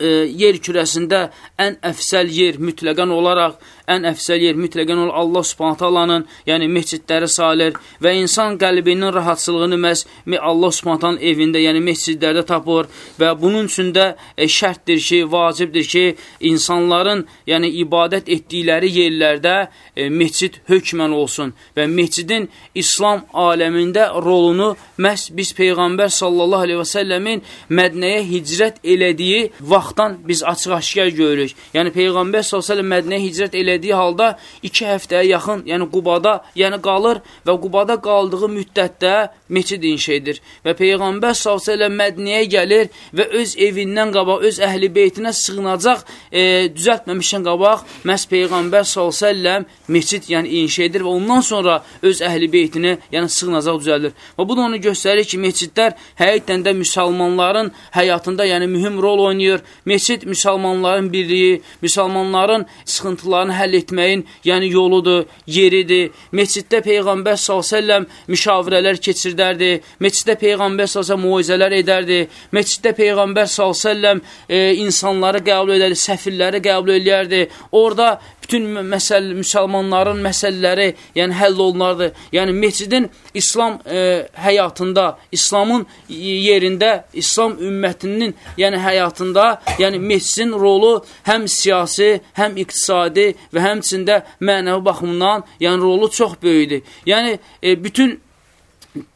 e, yer kürəsində ən əfsəl yer mütləqən olaraq ən əfsəl yer mütləqən ol Allah Subhanahu taalanın, yəni məscidləri salir və insan qəlbinin rahatçılığını məhz Allah Subhanahu evində, yəni məscidlərdə tapır və bunun üçün də e, şərtdir ki, vacibdir ki, insanların, yəni ibadət etdikləri yerlərdə e, məscid hökmən olsun və məscidin İslam aləmində rolunu məhz biz Peyğəmbər sallallahu əleyhi və səlləmin Mədnəyə hicrət elədiyi vaxtdan biz açıq-aşkar görürük. Yəni Peyğəmbər sallallahu əleyhi və səlləm Mədnəyə hicrət elədiyi elədiyi halda iki həftəyə yaxın, yəni Qubada, yəni qalır və Qubada qaldığı müddətdə meçid inşa edir. Və Peyğəmbər s.ə.v Mədniyə gəlir və öz evindən qabaq, öz əhli beytinə sığınacaq, e, düzəltməmişdən qabaq, məhz Peyğəmbər s.ə.v meçid yəni inşa edir və ondan sonra öz əhli beytinə yəni sığınacaq düzəldir. Və bu da onu göstərir ki, meçidlər həqiqətən də müsəlmanların həyatında yəni mühüm rol oynayır. Meçid müsəlmanların birliyi, müsəlmanların sıxıntılarını həll etməyin yəni yoludur, yeridir. Meçiddə Peyğəmbər s.ə.v müşavirələr keçirdərdi. Meçiddə Peyğəmbər s.ə.v muizələr edərdi. Meçiddə Peyğəmbər s.ə.v e, insanları qəbul edərdi, səfirləri qəbul edərdi. Orada bütün məsəl müsəlmanların məsələləri, yəni həll olunardı. Yəni meçidin İslam e, həyatında, İslamın yerində, İslam ümmətinin yəni həyatında, yəni meçidin rolu həm siyasi, həm iqtisadi və həmçində mənəvi baxımdan, yəni rolu çox böyükdür. Yəni e, bütün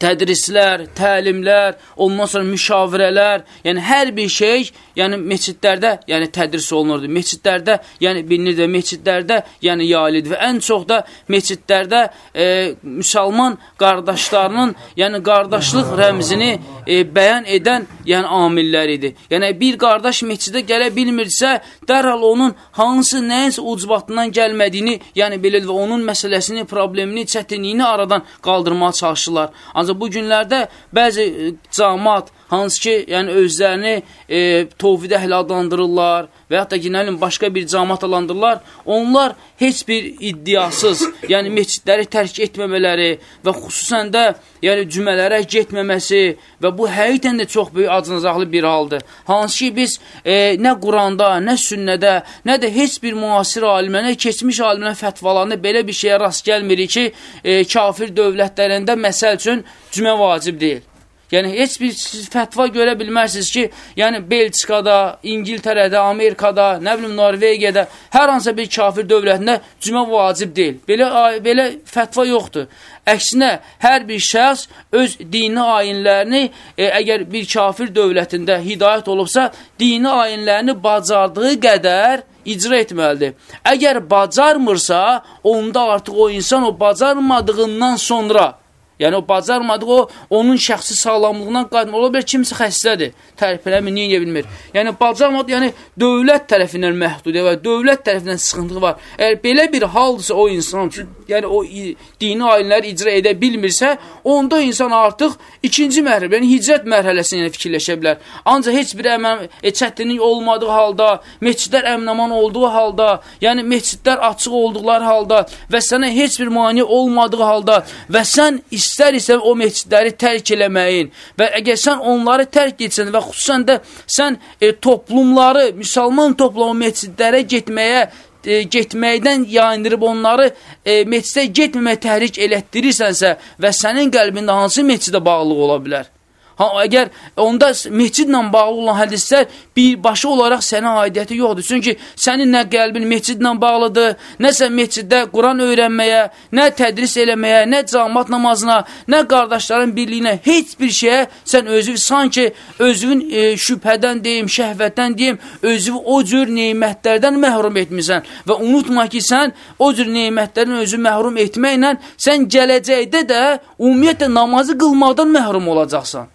tədrislər, təlimlər, ondan sonra müşavirələr, yəni hər bir şey, yəni meçidlərdə, yəni tədris olunurdu. Meçidlərdə, yəni bilinirdi, meçidlərdə, yəni yayılırdı və ən çox da meçidlərdə e, müsəlman qardaşlarının, yəni qardaşlıq rəmzini e, bəyan edən, yəni amillər idi. Yəni bir qardaş meçidə gələ bilmirsə, dərhal onun hansı nəyinsə ucbatından gəlmədiyini, yəni bilir və onun məsələsini, problemini, çətinliyini aradan qaldırmağa çalışırlar. Ancaq bu günlərdə bəzi e, camat, hansı ki, yəni özlərini e, tovhid əhli adlandırırlar və hətta ki, nəlim, başqa bir camat adlandırırlar, onlar heç bir iddiasız, yəni meçidləri tərk etməmələri və xüsusən də yəni cümələrə getməməsi və bu həqiqətən də çox böyük acınacaqlı bir haldır. Hansı ki, biz e, nə Quranda, nə sünnədə, nə də heç bir müasir alimə, nə keçmiş alimə fətvalarında belə bir şeyə rast gəlmirik ki, e, kafir dövlətlərində məsəl üçün cümə vacib deyil. Yəni, heç bir fətva görə bilmərsiniz ki, yəni Belçikada, İngiltərədə, Amerikada, nə bilim, Norvegiyada, hər hansısa bir kafir dövlətində cümə vacib deyil. Belə, belə fətva yoxdur. Əksinə, hər bir şəxs öz dini ayinlərini, e, əgər bir kafir dövlətində hidayət olubsa, dini ayinlərini bacardığı qədər icra etməlidir. Əgər bacarmırsa, onda artıq o insan o bacarmadığından sonra Yəni o bacarmadığı o onun şəxsi sağlamlığından qayıtmır. Ola bilər kimsə xəstədir, tərpənmir, niyə edə bilmir. Yəni bacarmadı, yəni dövlət tərəfindən məhdud və dövlət tərəfindən sıxıntı var. Əgər belə bir haldırsa o insan yəni o dini ayinləri icra edə bilmirsə, onda insan artıq ikinci mərhələ, yəni hicrət mərhələsində fikirləşə bilər. Ancaq heç bir əmən, e, çətinlik olmadığı halda, məscidlər əmnaman olduğu halda, yəni məscidlər açıq olduqları halda və sənə heç bir mani olmadığı halda və sən istər-istər o məscidləri tərk eləməyin və əgər sən onları tərk etsən və xüsusən də sən e, toplumları, müsəlman toplumu məscidlərə getməyə e, getməkdən yayındırıb onları e, meclisə getməməyə təhrik elətdirirsənsə və sənin qəlbində hansı meclidə bağlıq ola bilər? Ha, əgər onda məscidlə bağlı olan hədislər birbaşa olaraq sənə aidiyyəti yoxdur. Çünki sənin nə qəlbin məscidlə bağlıdır, nə sən məsciddə Quran öyrənməyə, nə tədris eləməyə, nə camat namazına, nə qardaşların birliyinə, heç bir şeyə sən özü sanki özünün e, şübhədən deyim, şəhvətdən deyim, özünü o cür neymətlərdən məhrum etmirsən və unutma ki, sən o cür neymətlərin özü məhrum etməklə sən gələcəkdə də ümumiyyətlə namazı qılmaqdan məhrum olacaqsan.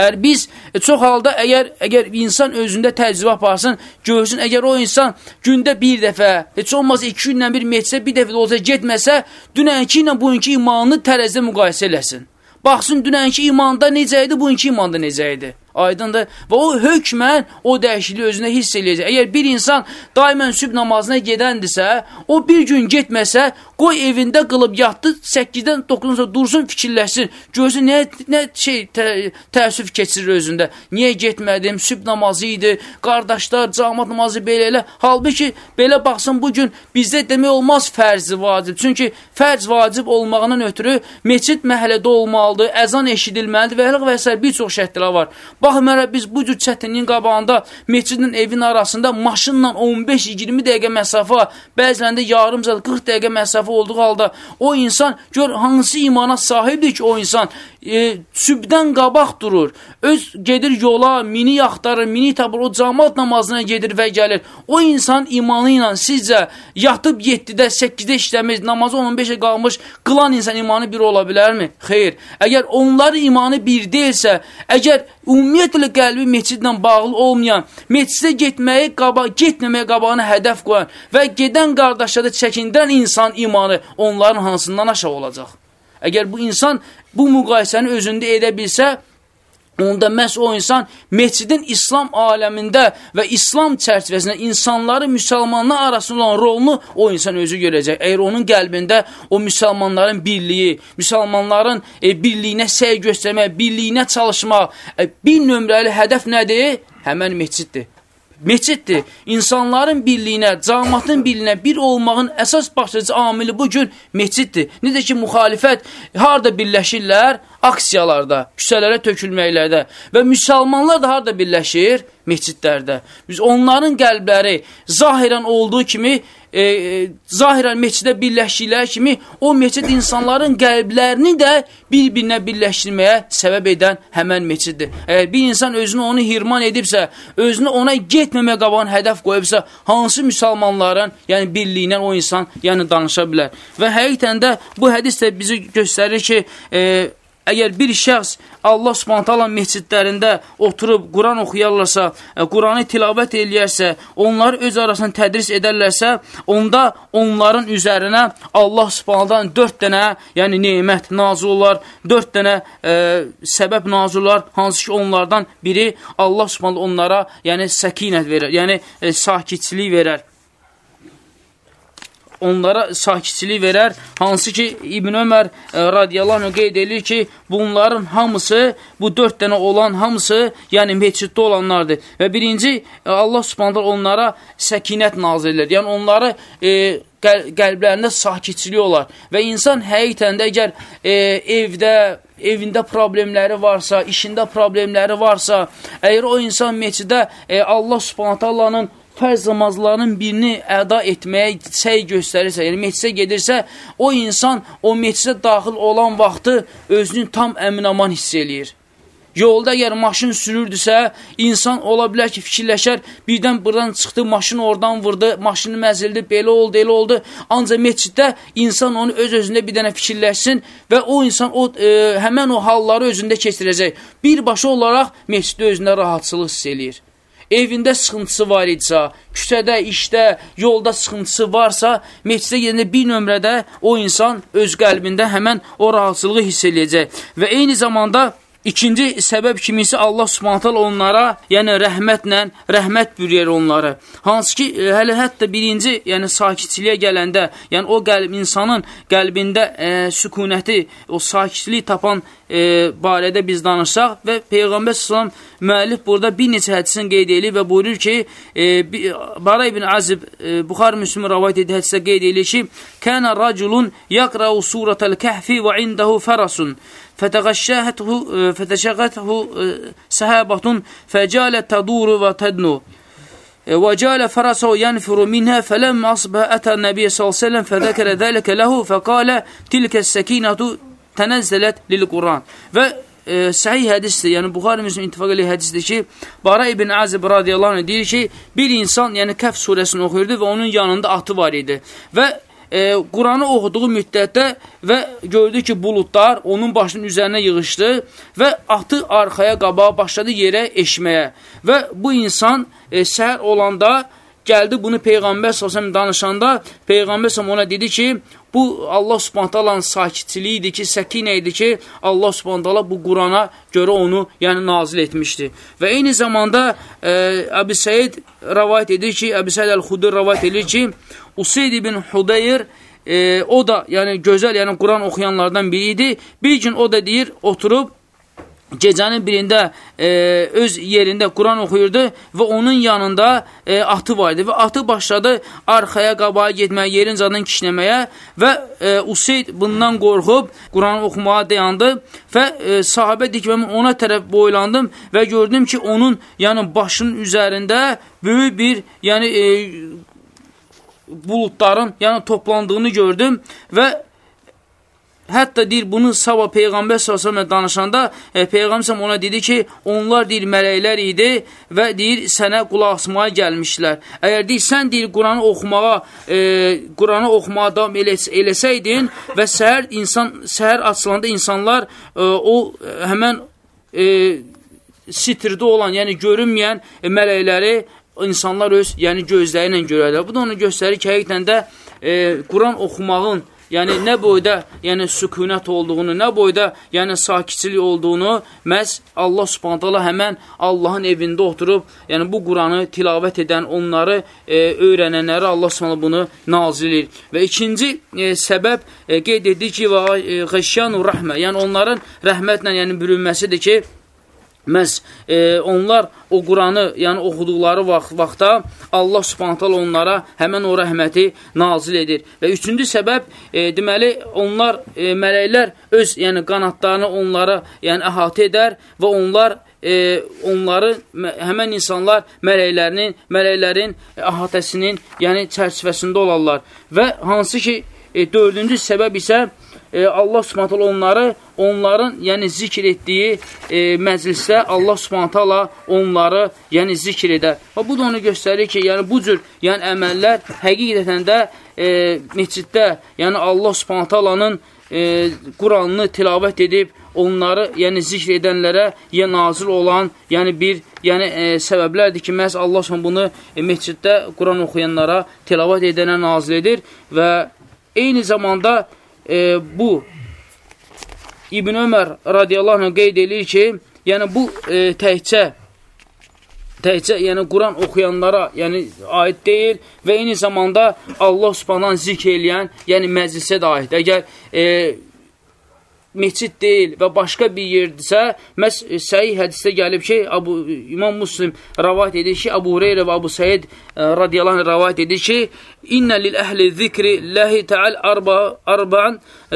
Əgər biz e, çox halda əgər əgər insan özündə təcrübə aparsın, görsün, əgər o insan gündə bir dəfə, heç olmaz iki gündən bir meçsə, bir dəfə də olsa getməsə, dünənki ilə bugünkü imanını tərəzdə müqayisə eləsin. Baxsın, dünənki imanda necə idi, bugünkü imanda necə idi. Aydındır. Və o hökmən o dəyişikliyi özündə hiss eləyəcək. Əgər bir insan daimən sübh namazına gedəndirsə, o bir gün getməsə, qoy evində qılıb yatdı, 8-dən 9-dan sonra dursun, fikirləşsin. Görsün, nə, nə şey tə, təəssüf keçirir özündə. Niyə getmədim, sübh namazı idi, qardaşlar, camat namazı belə elə. Halbuki, belə baxsın, bugün bizdə demək olmaz fərzi vacib. Çünki fərz vacib olmağından ötürü meçid məhəllədə olmalıdır, əzan eşidilməlidir və, və s. bir çox şərtlər var. Baxmayaraq biz bu cür çətinliyin qabağında meçidin evin arasında maşınla 15-20 dəqiqə məsafə, bəzilərində yarım saat 40 dəqiqə məsafə olduğu halda o insan gör hansı imana sahibdir ki o insan e, sübdən qabaq durur. Öz gedir yola, mini axtarır, mini tapır, o camat namazına gedir və gəlir. O insan imanı ilə sizcə yatıb 7-də, 8-də işləmiş, namazı 15-ə qalmış, qılan insan imanı bir ola bilərmi? Xeyr. Əgər onların imanı bir deyilsə, əgər ümumiyyətlə qəlbi meçidlə bağlı olmayan, meçidə getməyi qaba, getməməyə qabağına hədəf qoyan və gedən qardaşları çəkindirən insan imanı onların hansından aşağı olacaq? Əgər bu insan bu müqayisəni özündə edə bilsə, onda məhz o insan meçidin İslam aləmində və İslam çərçivəsində insanları müsəlmanlar arasında olan rolunu o insan özü görəcək. Əgər onun qəlbində o müsəlmanların birliyi, müsəlmanların e, birliyinə səy göstərmək, birliyinə çalışmaq, e, bir nömrəli hədəf nədir? Həmən meçiddir. Meçiddir. İnsanların birliyinə, camatın birliyinə bir olmağın əsas başlıcı amili bugün meçiddir. Necə ki, müxalifət harada birləşirlər? Aksiyalarda, küçələrə tökülməklərdə və müsəlmanlar da harada birləşir? Meçidlərdə. Biz onların qəlbləri zahirən olduğu kimi e, e, zahirən meçidə birləşdikləri kimi o meçid insanların qəlblərini də bir-birinə birləşdirməyə səbəb edən həmən meçiddir. Əgər bir insan özünü onu hirman edibsə, özünü ona getməməyə qaban hədəf qoyubsa, hansı müsəlmanların, yəni birliyindən o insan yəni danışa bilər. Və həqiqətən də bu hədis də bizi göstərir ki, e, əgər bir şəxs Allah subhanətələ mescidlərində oturub Quran oxuyarlarsa, e, Quranı tilavət eləyərsə, onları öz arasında tədris edərlərsə, onda onların üzərinə Allah subhanətələ dörd dənə, yəni neymət nazil olar, dörd dənə e, səbəb nazil olar, hansı ki onlardan biri Allah subhanətələ onlara yəni səkinət verər, yəni e, sakitçilik verər onlara sakitçilik verər. Hansı ki, İbn Ömər e, radiyallahu qeyd edir ki, bunların hamısı, bu dörd dənə olan hamısı, yəni meçiddə olanlardır. Və birinci, e, Allah subhanətlər onlara səkinət nazir edir. Yəni, onları e, qəl qəlblərində sakitçilik olar. Və insan həqiqətən də əgər e, evdə, evində problemləri varsa, işində problemləri varsa, əgər o insan meçidə e, Allah subhanətə Allahın fərz namazlarının birini əda etməyə səy göstərirsə, yəni meçisə gedirsə, o insan o meçisə daxil olan vaxtı özünü tam əminaman hiss eləyir. Yolda əgər maşın sürürdüsə, insan ola bilər ki, fikirləşər, birdən buradan çıxdı, maşın oradan vurdu, maşını məzildi, belə oldu, elə oldu. Ancaq meçiddə insan onu öz-özündə bir dənə fikirləşsin və o insan o, e, həmən o halları özündə keçirəcək. Birbaşa olaraq meçiddə özündə rahatçılıq hiss eləyir evində sıxıntısı var idisə, küçədə, işdə, yolda sıxıntısı varsa, meçidə gedəndə bir nömrədə o insan öz qəlbində həmən o rahatsızlığı hiss eləyəcək. Və eyni zamanda İkinci səbəb kimi isə Allah subhanətəl onlara, yəni rəhmətlə, rəhmət bürüyər onları. Hansı ki, e, hələ hətta birinci, yəni sakitçiliyə gələndə, yəni o qəlb, insanın qəlbində e, sükunəti, o sakitçilik tapan e, barədə biz danışsaq və Peyğəmbər s.ə.v müəllif burada bir neçə hədisin qeyd edir və buyurur ki, e, Bara ibn Azib, e, Buxar Müslüm rəvayət edir hədisə qeyd edir ki, Kənə raculun yaqra'u surətəl kəhfi və indəhu fərasun فتغشاته فتشغته سحابة فجالت تدور وتدنو وجال فرسه ينفر منها فلما أصبح أتى النبي صلى الله عليه وسلم فذكر ذلك له فقال تلك السكينة تنزلت للقرآن və e, səhih hədisdir, yəni Buxari Müslim intifaq ilə hədisdir ki, Bara ibn Azib radiyallahu anh deyir ki, bir insan, yəni Kəf surəsini oxuyurdu və onun yanında atı var idi və e, Quranı oxuduğu müddətdə və gördü ki, buludlar onun başının üzərinə yığışdı və atı arxaya qabağa başladı yerə eşməyə. Və bu insan e, səhər olanda gəldi bunu Peyğəmbər s.ə.v danışanda Peyğəmbər s.ə.v ona dedi ki, bu Allah subhantalanın sakitçiliyi idi ki, səkinə idi ki, Allah subhantala bu Qurana görə onu yəni nazil etmişdi. Və eyni zamanda e, Əbi Səid rəvayət edir ki, Əbi Səid Əl-Xudur rəvayət edir ki, Useyd ibn Hudeyr e, o da yəni gözəl, yəni Quran oxuyanlardan biri idi. Bir gün o da deyir, oturub gecənin birində e, öz yerində Quran oxuyurdu və onun yanında e, atı var idi və atı başladı arxaya, qabağa getməyə, yerin zadından kişnəməyə və e, Useyd bundan qorxub Quran oxumağa dayandı və e, sahabə dikməmin ona tərəf boylandım və gördüm ki, onun yəni başının üzərində böyük bir yəni e, buludların yəni toplandığını gördüm və Hətta deyir, bunu sabah Peyğəmbər s.ə.və danışanda e, Peyğəmbər ona dedi ki, onlar deyir, mələklər idi və deyir, sənə qulaq asmağa gəlmişlər. Əgər deyir, sən deyir, Quranı oxumağa, e, Quranı oxumağa davam eləs eləsəydin və səhər insan səhər açılanda insanlar e, o həmən e, sitrdə olan, yəni görünməyən e, mələkləri insanlar öz, yəni gözləri ilə görərlər. Bu da onu göstərir ki, həqiqətən də e, Quran oxumağın yəni nə boyda yəni sükunət olduğunu, nə boyda yəni sakitçilik olduğunu məhz Allah Subhanahu həmən Allahın evində oturub, yəni bu Quranı tilavət edən, onları e, öyrənənləri Allah Subhanahu bunu nazil edir. Və ikinci e, səbəb e, qeyd edir ki, və e, ğəşyanu rəhmə, yəni onların rəhmətlə yəni bürünməsidir ki, məhz e, onlar o Quranı, yəni oxuduqları vaxt, vaxtda Allah subhantal onlara həmən o rəhməti nazil edir. Və üçüncü səbəb, e, deməli, onlar, e, mələklər öz yəni, qanatlarını onlara yəni, əhatə edər və onlar e, onları, həmən insanlar mələklərinin, mələklərin əhatəsinin yəni, çərçivəsində olarlar. Və hansı ki, e, dördüncü səbəb isə e, Allah subhanətələ onları, onların yəni zikr etdiyi e, məclisdə Allah subhanətələ onları yəni zikr edər. Və bu da onu göstərir ki, yəni bu cür yəni əməllər həqiqətən də e, meçiddə, yəni Allah subhanətəlanın e, Quranını tilavət edib, onları, yəni zikr edənlərə ya nazil olan, yəni bir, yəni e, səbəblərdir ki, məhz Allah son bunu e, məsciddə Quran oxuyanlara tilavət edənə nazil edir və eyni zamanda e, bu İbn Ömər radiyallahu anh qeyd edir ki, yəni bu e, təhcə təhcə, yəni Quran oxuyanlara, yəni aid deyil və eyni zamanda Allah Subhanahu zikr eləyən, yəni məclisə də aid. Əgər e, meçid deyil və başqa bir yerdirsə, məhz e, səhih hədisdə gəlib ki, Abu, İmam Muslim rəvayət edir ki, Abu Hureyra və Abu Səid e, radiyallahu anh rəvayət edir ki, İnnə lil əhli zikri ləhi təal arba, arba'an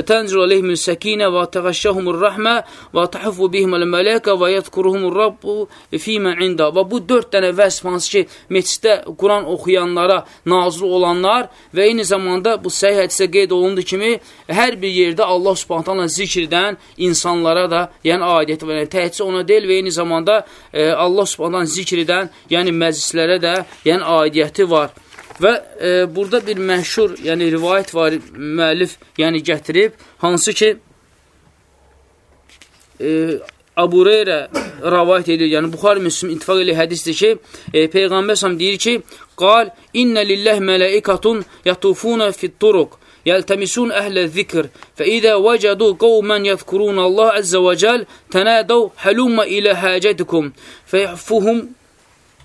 tənzir aleyhimün səkinə və təğəşşəhumur rəhmə və təhifu bihimul mələkə və yədkuruhumur rabbu fīmə inda. Və bu dörd dənə vəsf hansı ki, meçiddə Quran oxuyanlara nazil olanlar və eyni zamanda bu səhih hədisə qeyd olundu kimi, hər bir yerdə Allah subhanətlə zikr zikirdən insanlara da, yəni aidiyyəti var. Yəni, təhcə ona deyil və eyni zamanda e, Allah subhandan zikr edən, yəni məclislərə də, yəni aidiyyəti var. Və e, burada bir məşhur, yəni rivayət var, müəllif yəni gətirib, hansı ki, e, Abu Reyrə rəvayət edir, yəni Buxar Müslüm ittifaq ilə hədisdir ki, e, Peyğəmbər səhəm deyir ki, qal, innə lilləh mələikatun yatufuna fit turuq, yəltəmisun əhlə zikr, fə idə vəcədu qovmən yəzkurun Allah əzzə və cəl, tənədəv həlumma ilə həcədikum, fəyəfuhum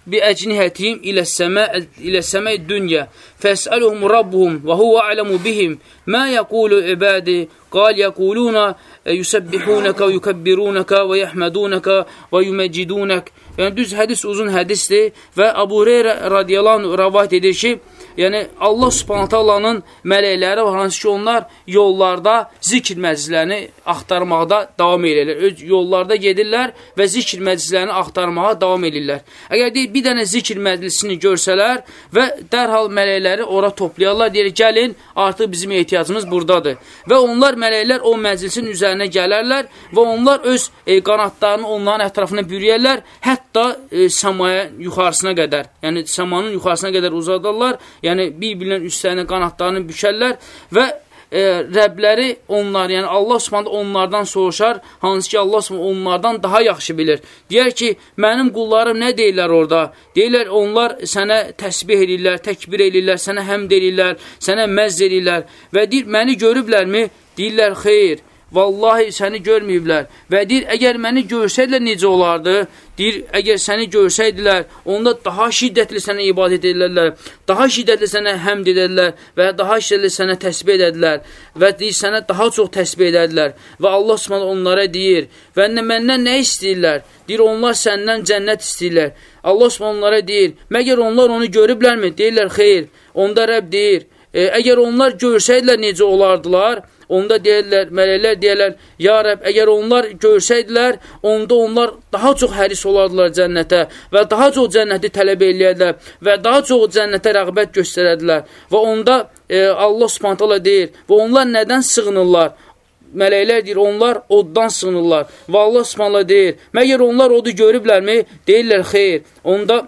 بأجنهتهم إلى السماء إلى السماء الدنيا فيسألهم ربهم وهو أعلم بهم ما يقول عبادي قال يقولون يسبحونك ويكبرونك ويحمدونك ويمجدونك Yəni düz hədis uzun hədisdir və Əbu Hüreyrə radiyallahu anh rəvayət edir ki, yəni Allah Subhanahu taalanın mələkləri var, hansı ki, onlar yollarda zikr məclislərini axtarmaqda davam edirlər. Öz yollarda gedirlər və zikr məclislərini axtarmağa davam edirlər. Əgər deyir, bir dənə zikr məclisini görsələr və dərhal mələkləri ora toplayarlar, deyir, gəlin, artıq bizim ehtiyacımız buradadır. Və onlar mələklər o məclisin üzərinə gələrlər və onlar öz e, qanatlarını onların ətrafına bürüyərlər, hətta e, səmaya yuxarısına qədər, yəni səmanın yuxarısına qədər uzadarlar, yəni bir-birinin üstlərini, qanatlarını bükərlər və e, Rəbləri onlar, yəni Allah Subhanahu onlardan soruşar, hansı ki Allah Subhanahu onlardan daha yaxşı bilir. Deyər ki, mənim qullarım nə deyirlər orada? Deyirlər, onlar sənə təsbih edirlər, təkbir edirlər, sənə həmd edirlər, sənə məzz edirlər və deyir, məni görüblərmi? Deyirlər, xeyr. Vallahi səni görməyiblər. Və deyir, əgər məni görsəydilər necə olardı? Deyir, əgər səni görsəydilər, onda daha şiddətli sənə ibadət edirlər, daha şiddətli sənə həmd edirlər və daha şiddətli sənə təsbih edərlər və deyir, sənə daha çox təsbih edərlər və Allah subhanə onlara deyir və məndən nə istəyirlər? Deyir, onlar səndən cənnət istəyirlər. Allah subhanə onlara deyir, məgər onlar onu görüblərmi? Deyirlər, xeyr. Onda Rəbb deyir, e, əgər onlar görsəydilər necə olardılar? Onda deyirlər, mələklər deyirlər, ya Rəb, əgər onlar görsəydilər, onda onlar daha çox həris olardılar cənnətə və daha çox cənnəti tələb eləyərlər və daha çox cənnətə rəğbət göstərədilər və onda e, Allah subhantala deyir və onlar nədən sığınırlar? Mələklər deyir, onlar oddan sığınırlar və Allah subhanallah deyir, məgər onlar odu görüblərmi? Deyirlər, xeyr, onda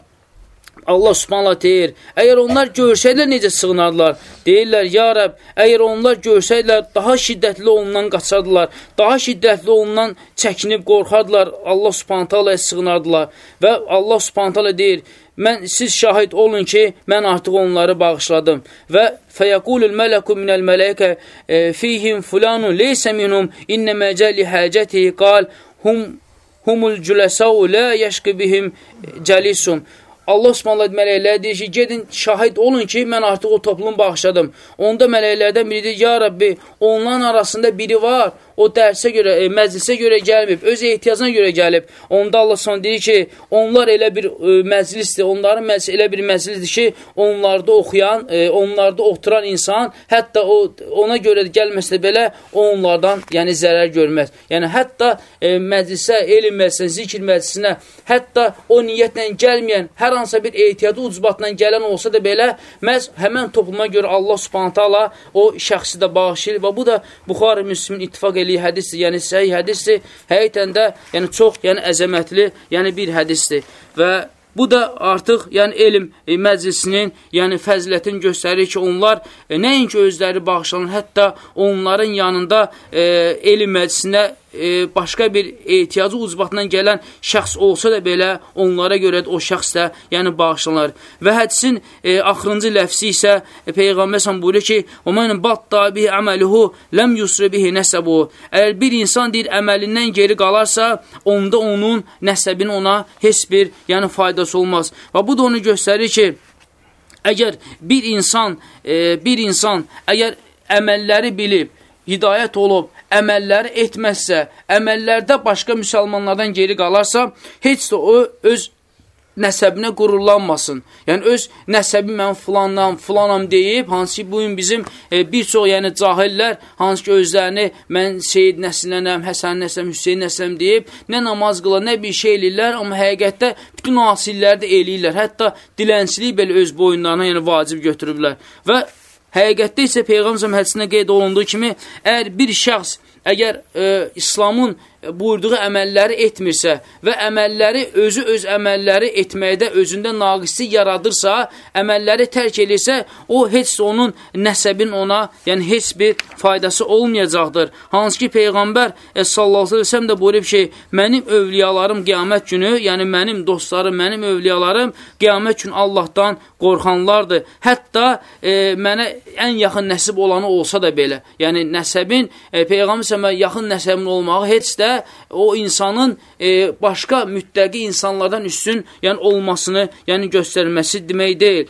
Allah subhanallah deyir, əgər onlar görsəydilər necə sığınardılar? Deyirlər, ya Rəb, əgər onlar görsəydilər, daha şiddətli ondan qaçardılar, daha şiddətli ondan çəkinib qorxardılar, Allah subhanallah sığınardılar. Və Allah subhanallah deyir, mən siz şahid olun ki, mən artıq onları bağışladım. Və fəyəqulul mələku minəl mələkə e, fihim fulanun leysə minhum innəmə cəli həcəti qal hum humul cüləsəu lə yəşqi bihim cəlisum. Allah Subhanahu mələklərə deyir ki, gedin şahid olun ki, mən artıq o toplumu bağışladım. Onda mələklərdən biri deyir, ya Rabbi, onların arasında biri var, o dərsə görə, e, məclisə görə gəlməyib, öz ehtiyacına görə gəlib. Onda Allah son deyir ki, onlar elə bir e, məclisdir, onların məclis elə bir məclisdir ki, onlarda oxuyan, e, onlarda oturan insan, hətta o ona görə gəlməsə belə onlardan, yəni zərər görməz. Yəni hətta e, məclisə, elm məclisinə, zikr məclisinə, hətta o niyyətlə gəlməyən, hər hansısa bir ehtiyatı ucbatla gələn olsa da belə, məhz həmən topluma görə Allah Subhanahu taala o şəxsi də bağışlayır və bu da Buxari Müslimin ittifaq elədiyi hədisdir, yəni səhih hədisdir. Həqiqətən də yəni çox, yəni əzəmətli, yəni bir hədisdir. Və Bu da artıq yəni elm e, məclisinin, yəni fəzilətini göstərir ki, onlar e, nəinki özləri bağışlanır, hətta onların yanında e, elm məclisinə e, başqa bir ehtiyacı ucbatından gələn şəxs olsa da belə onlara görə o şəxs də yəni bağışlanır. Və hədisin e, axırıncı ləfsi isə e, Peyğəmbər sən buyurur ki, "Və men batta bihi amaluhu lam yusri bihi nasabu." Əgər bir insan deyir əməlindən geri qalarsa, onda onun nəsəbin ona heç bir yəni faydası olmaz. Və bu da onu göstərir ki, əgər bir insan e, bir insan əgər əməlləri bilib hidayət olub, əməlləri etməzsə, əməllərdə başqa müsəlmanlardan geri qalarsa, heç də o öz nəsəbinə qururlanmasın. Yəni, öz nəsəbi mən filandan, filanam deyib, hansı ki, bugün bizim e, bir çox yəni, cahillər, hansı ki, özlərini mən Seyid nəslənəm, Həsən nəsləm, Hüseyin nəsləm deyib, nə namaz qılar, nə bir şey eləyirlər, amma həqiqətdə bütün asilləri də eləyirlər. Hətta dilənçiliyi belə öz boyunlarına yəni, vacib götürüblər. Və həqiqətdə isə Peyğəmbər hədisində qeyd olunduğu kimi, əgər bir şəxs əgər e, İslamın buyurduğu əməlləri etmirsə və əməlləri özü öz əməlləri etməkdə özündə naqislik yaradırsa, əməlləri tərk edirsə, o heç onun nəsəbin ona, yəni heç bir faydası olmayacaqdır. Hansı ki, Peyğəmbər e, sallallahu aleyhi ve sellem də buyurub ki, mənim övliyalarım qiyamət günü, yəni mənim dostlarım, mənim övliyalarım qiyamət günü Allahdan qorxanlardır. Hətta e, mənə ən yaxın nəsib olanı olsa da belə, yəni nəsəbin, e, Peyğəmbər yaxın nəsəbin olmağı heç də o insanın e, başqa müttəqi insanlardan üstün yəni olmasını yəni göstərməsi demək deyil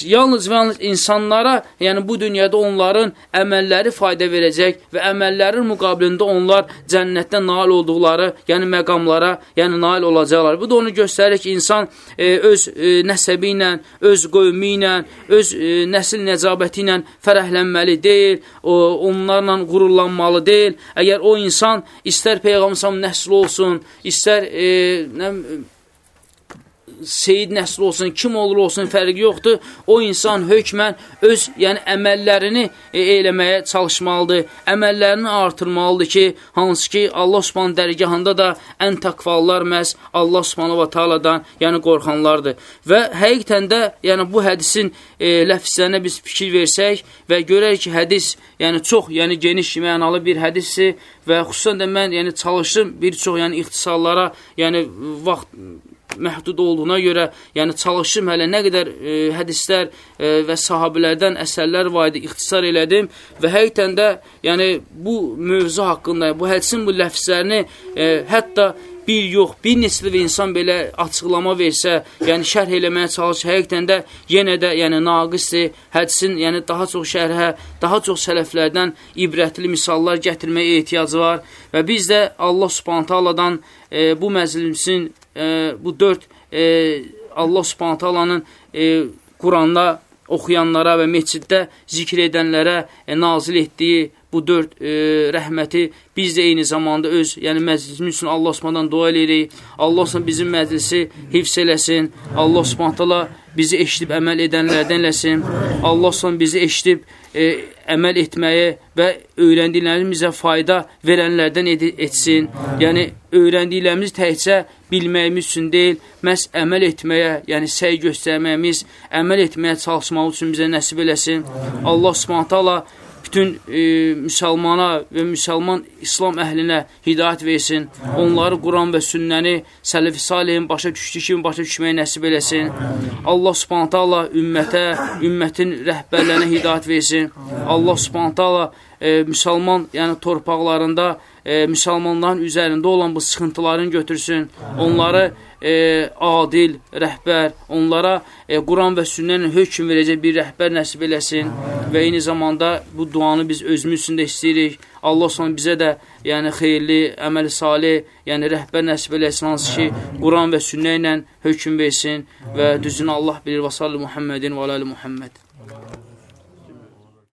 yalnız və yalnız insanlara, yəni bu dünyada onların əməlləri fayda verəcək və əməllərin müqabilində onlar cənnətdə nail olduqları, yəni məqamlara, yəni nail olacaqlar. Bu da onu göstərir ki, insan e, öz e, nəsəbi ilə, öz qövmi ilə, öz e, nəsil nəcabəti ilə fərəhlənməli deyil, o, onlarla qururlanmalı deyil. Əgər o insan istər Peyğəmbər nəsli olsun, istər e, nə, seyid nəsli olsun, kim olur olsun, fərqi yoxdur. O insan hökmən öz yəni əməllərini eləməyə çalışmalıdır, əməllərini artırmalıdır ki, hansı ki, Allah subhanı dərgahında da ən takvallar məhz Allah subhanı və taaladan yəni qorxanlardır. Və həqiqətən də yəni bu hədisin e, ləfslərinə biz fikir versək və görək ki, hədis yəni çox yəni geniş mənalı bir hədisdir və xüsusən də mən yəni çalışdım bir çox yəni ixtisarlara, yəni vaxt məhdud olduğuna görə, yəni çalışım hələ nə qədər e, hədislər e, və sahabilərdən əsərlər var idi, ixtisar elədim və həqiqətən də yəni bu mövzu haqqında, bu hədisin bu ləfslərini e, hətta bir yox, bir neçə insan belə açıqlama versə, yəni şərh eləməyə çalış, həqiqətən də yenə də yəni naqisdir, hədisin yəni daha çox şərhə, daha çox sələflərdən ibrətli misallar gətirməyə ehtiyacı var və biz də Allah Subhanahu taaladan e, bu məclisin e, bu dörd e, Allah subhanət alanın e, Quranda oxuyanlara və meçiddə zikr edənlərə e, nazil etdiyi bu dörd e, rəhməti biz də eyni zamanda öz, yəni məclisimiz üçün Allah Subhanahu dua eləyirik. Allah Subhanahu bizim məclisi hifz eləsin. Allah Subhanahu bizi eşidib əməl edənlərdən eləsin. Allah Subhanahu bizi eşidib e, əməl etməyə və öyrəndiklərimizə fayda verənlərdən ed etsin. Yəni, öyrəndiklərimiz təhcə bilməyimiz üçün deyil, məhz əməl etməyə, yəni səy göstərməyimiz, əməl etməyə çalışmaq üçün bizə nəsib eləsin. Allah subhanətə Allah bütün e, müsəlmana və müsəlman İslam əhlinə hidayət versin. Onları Quran və sünnəni sələfi salihin başa düşdüyü kimi başa düşməyi nəsib eləsin. Allah subhanətə Allah ümmətə, ümmətin rəhbərlərinə hidayət versin. Allah subhanətə Allah e, müsəlman, yəni torpaqlarında e, müsəlmanların üzərində olan bu sıxıntılarını götürsün. Onları e, adil rəhbər, onlara e, Quran və sünnənin hökm verəcək bir rəhbər nəsib eləsin və eyni zamanda bu duanı biz özümüz üçün də istəyirik. Allah sonra bizə də yəni xeyirli, əməli salih, yəni rəhbər nəsib eləsin, hansı ki, Quran və sünnə ilə hökm versin və düzünü Allah bilir və sallı Muhammedin və aləli Muhammed.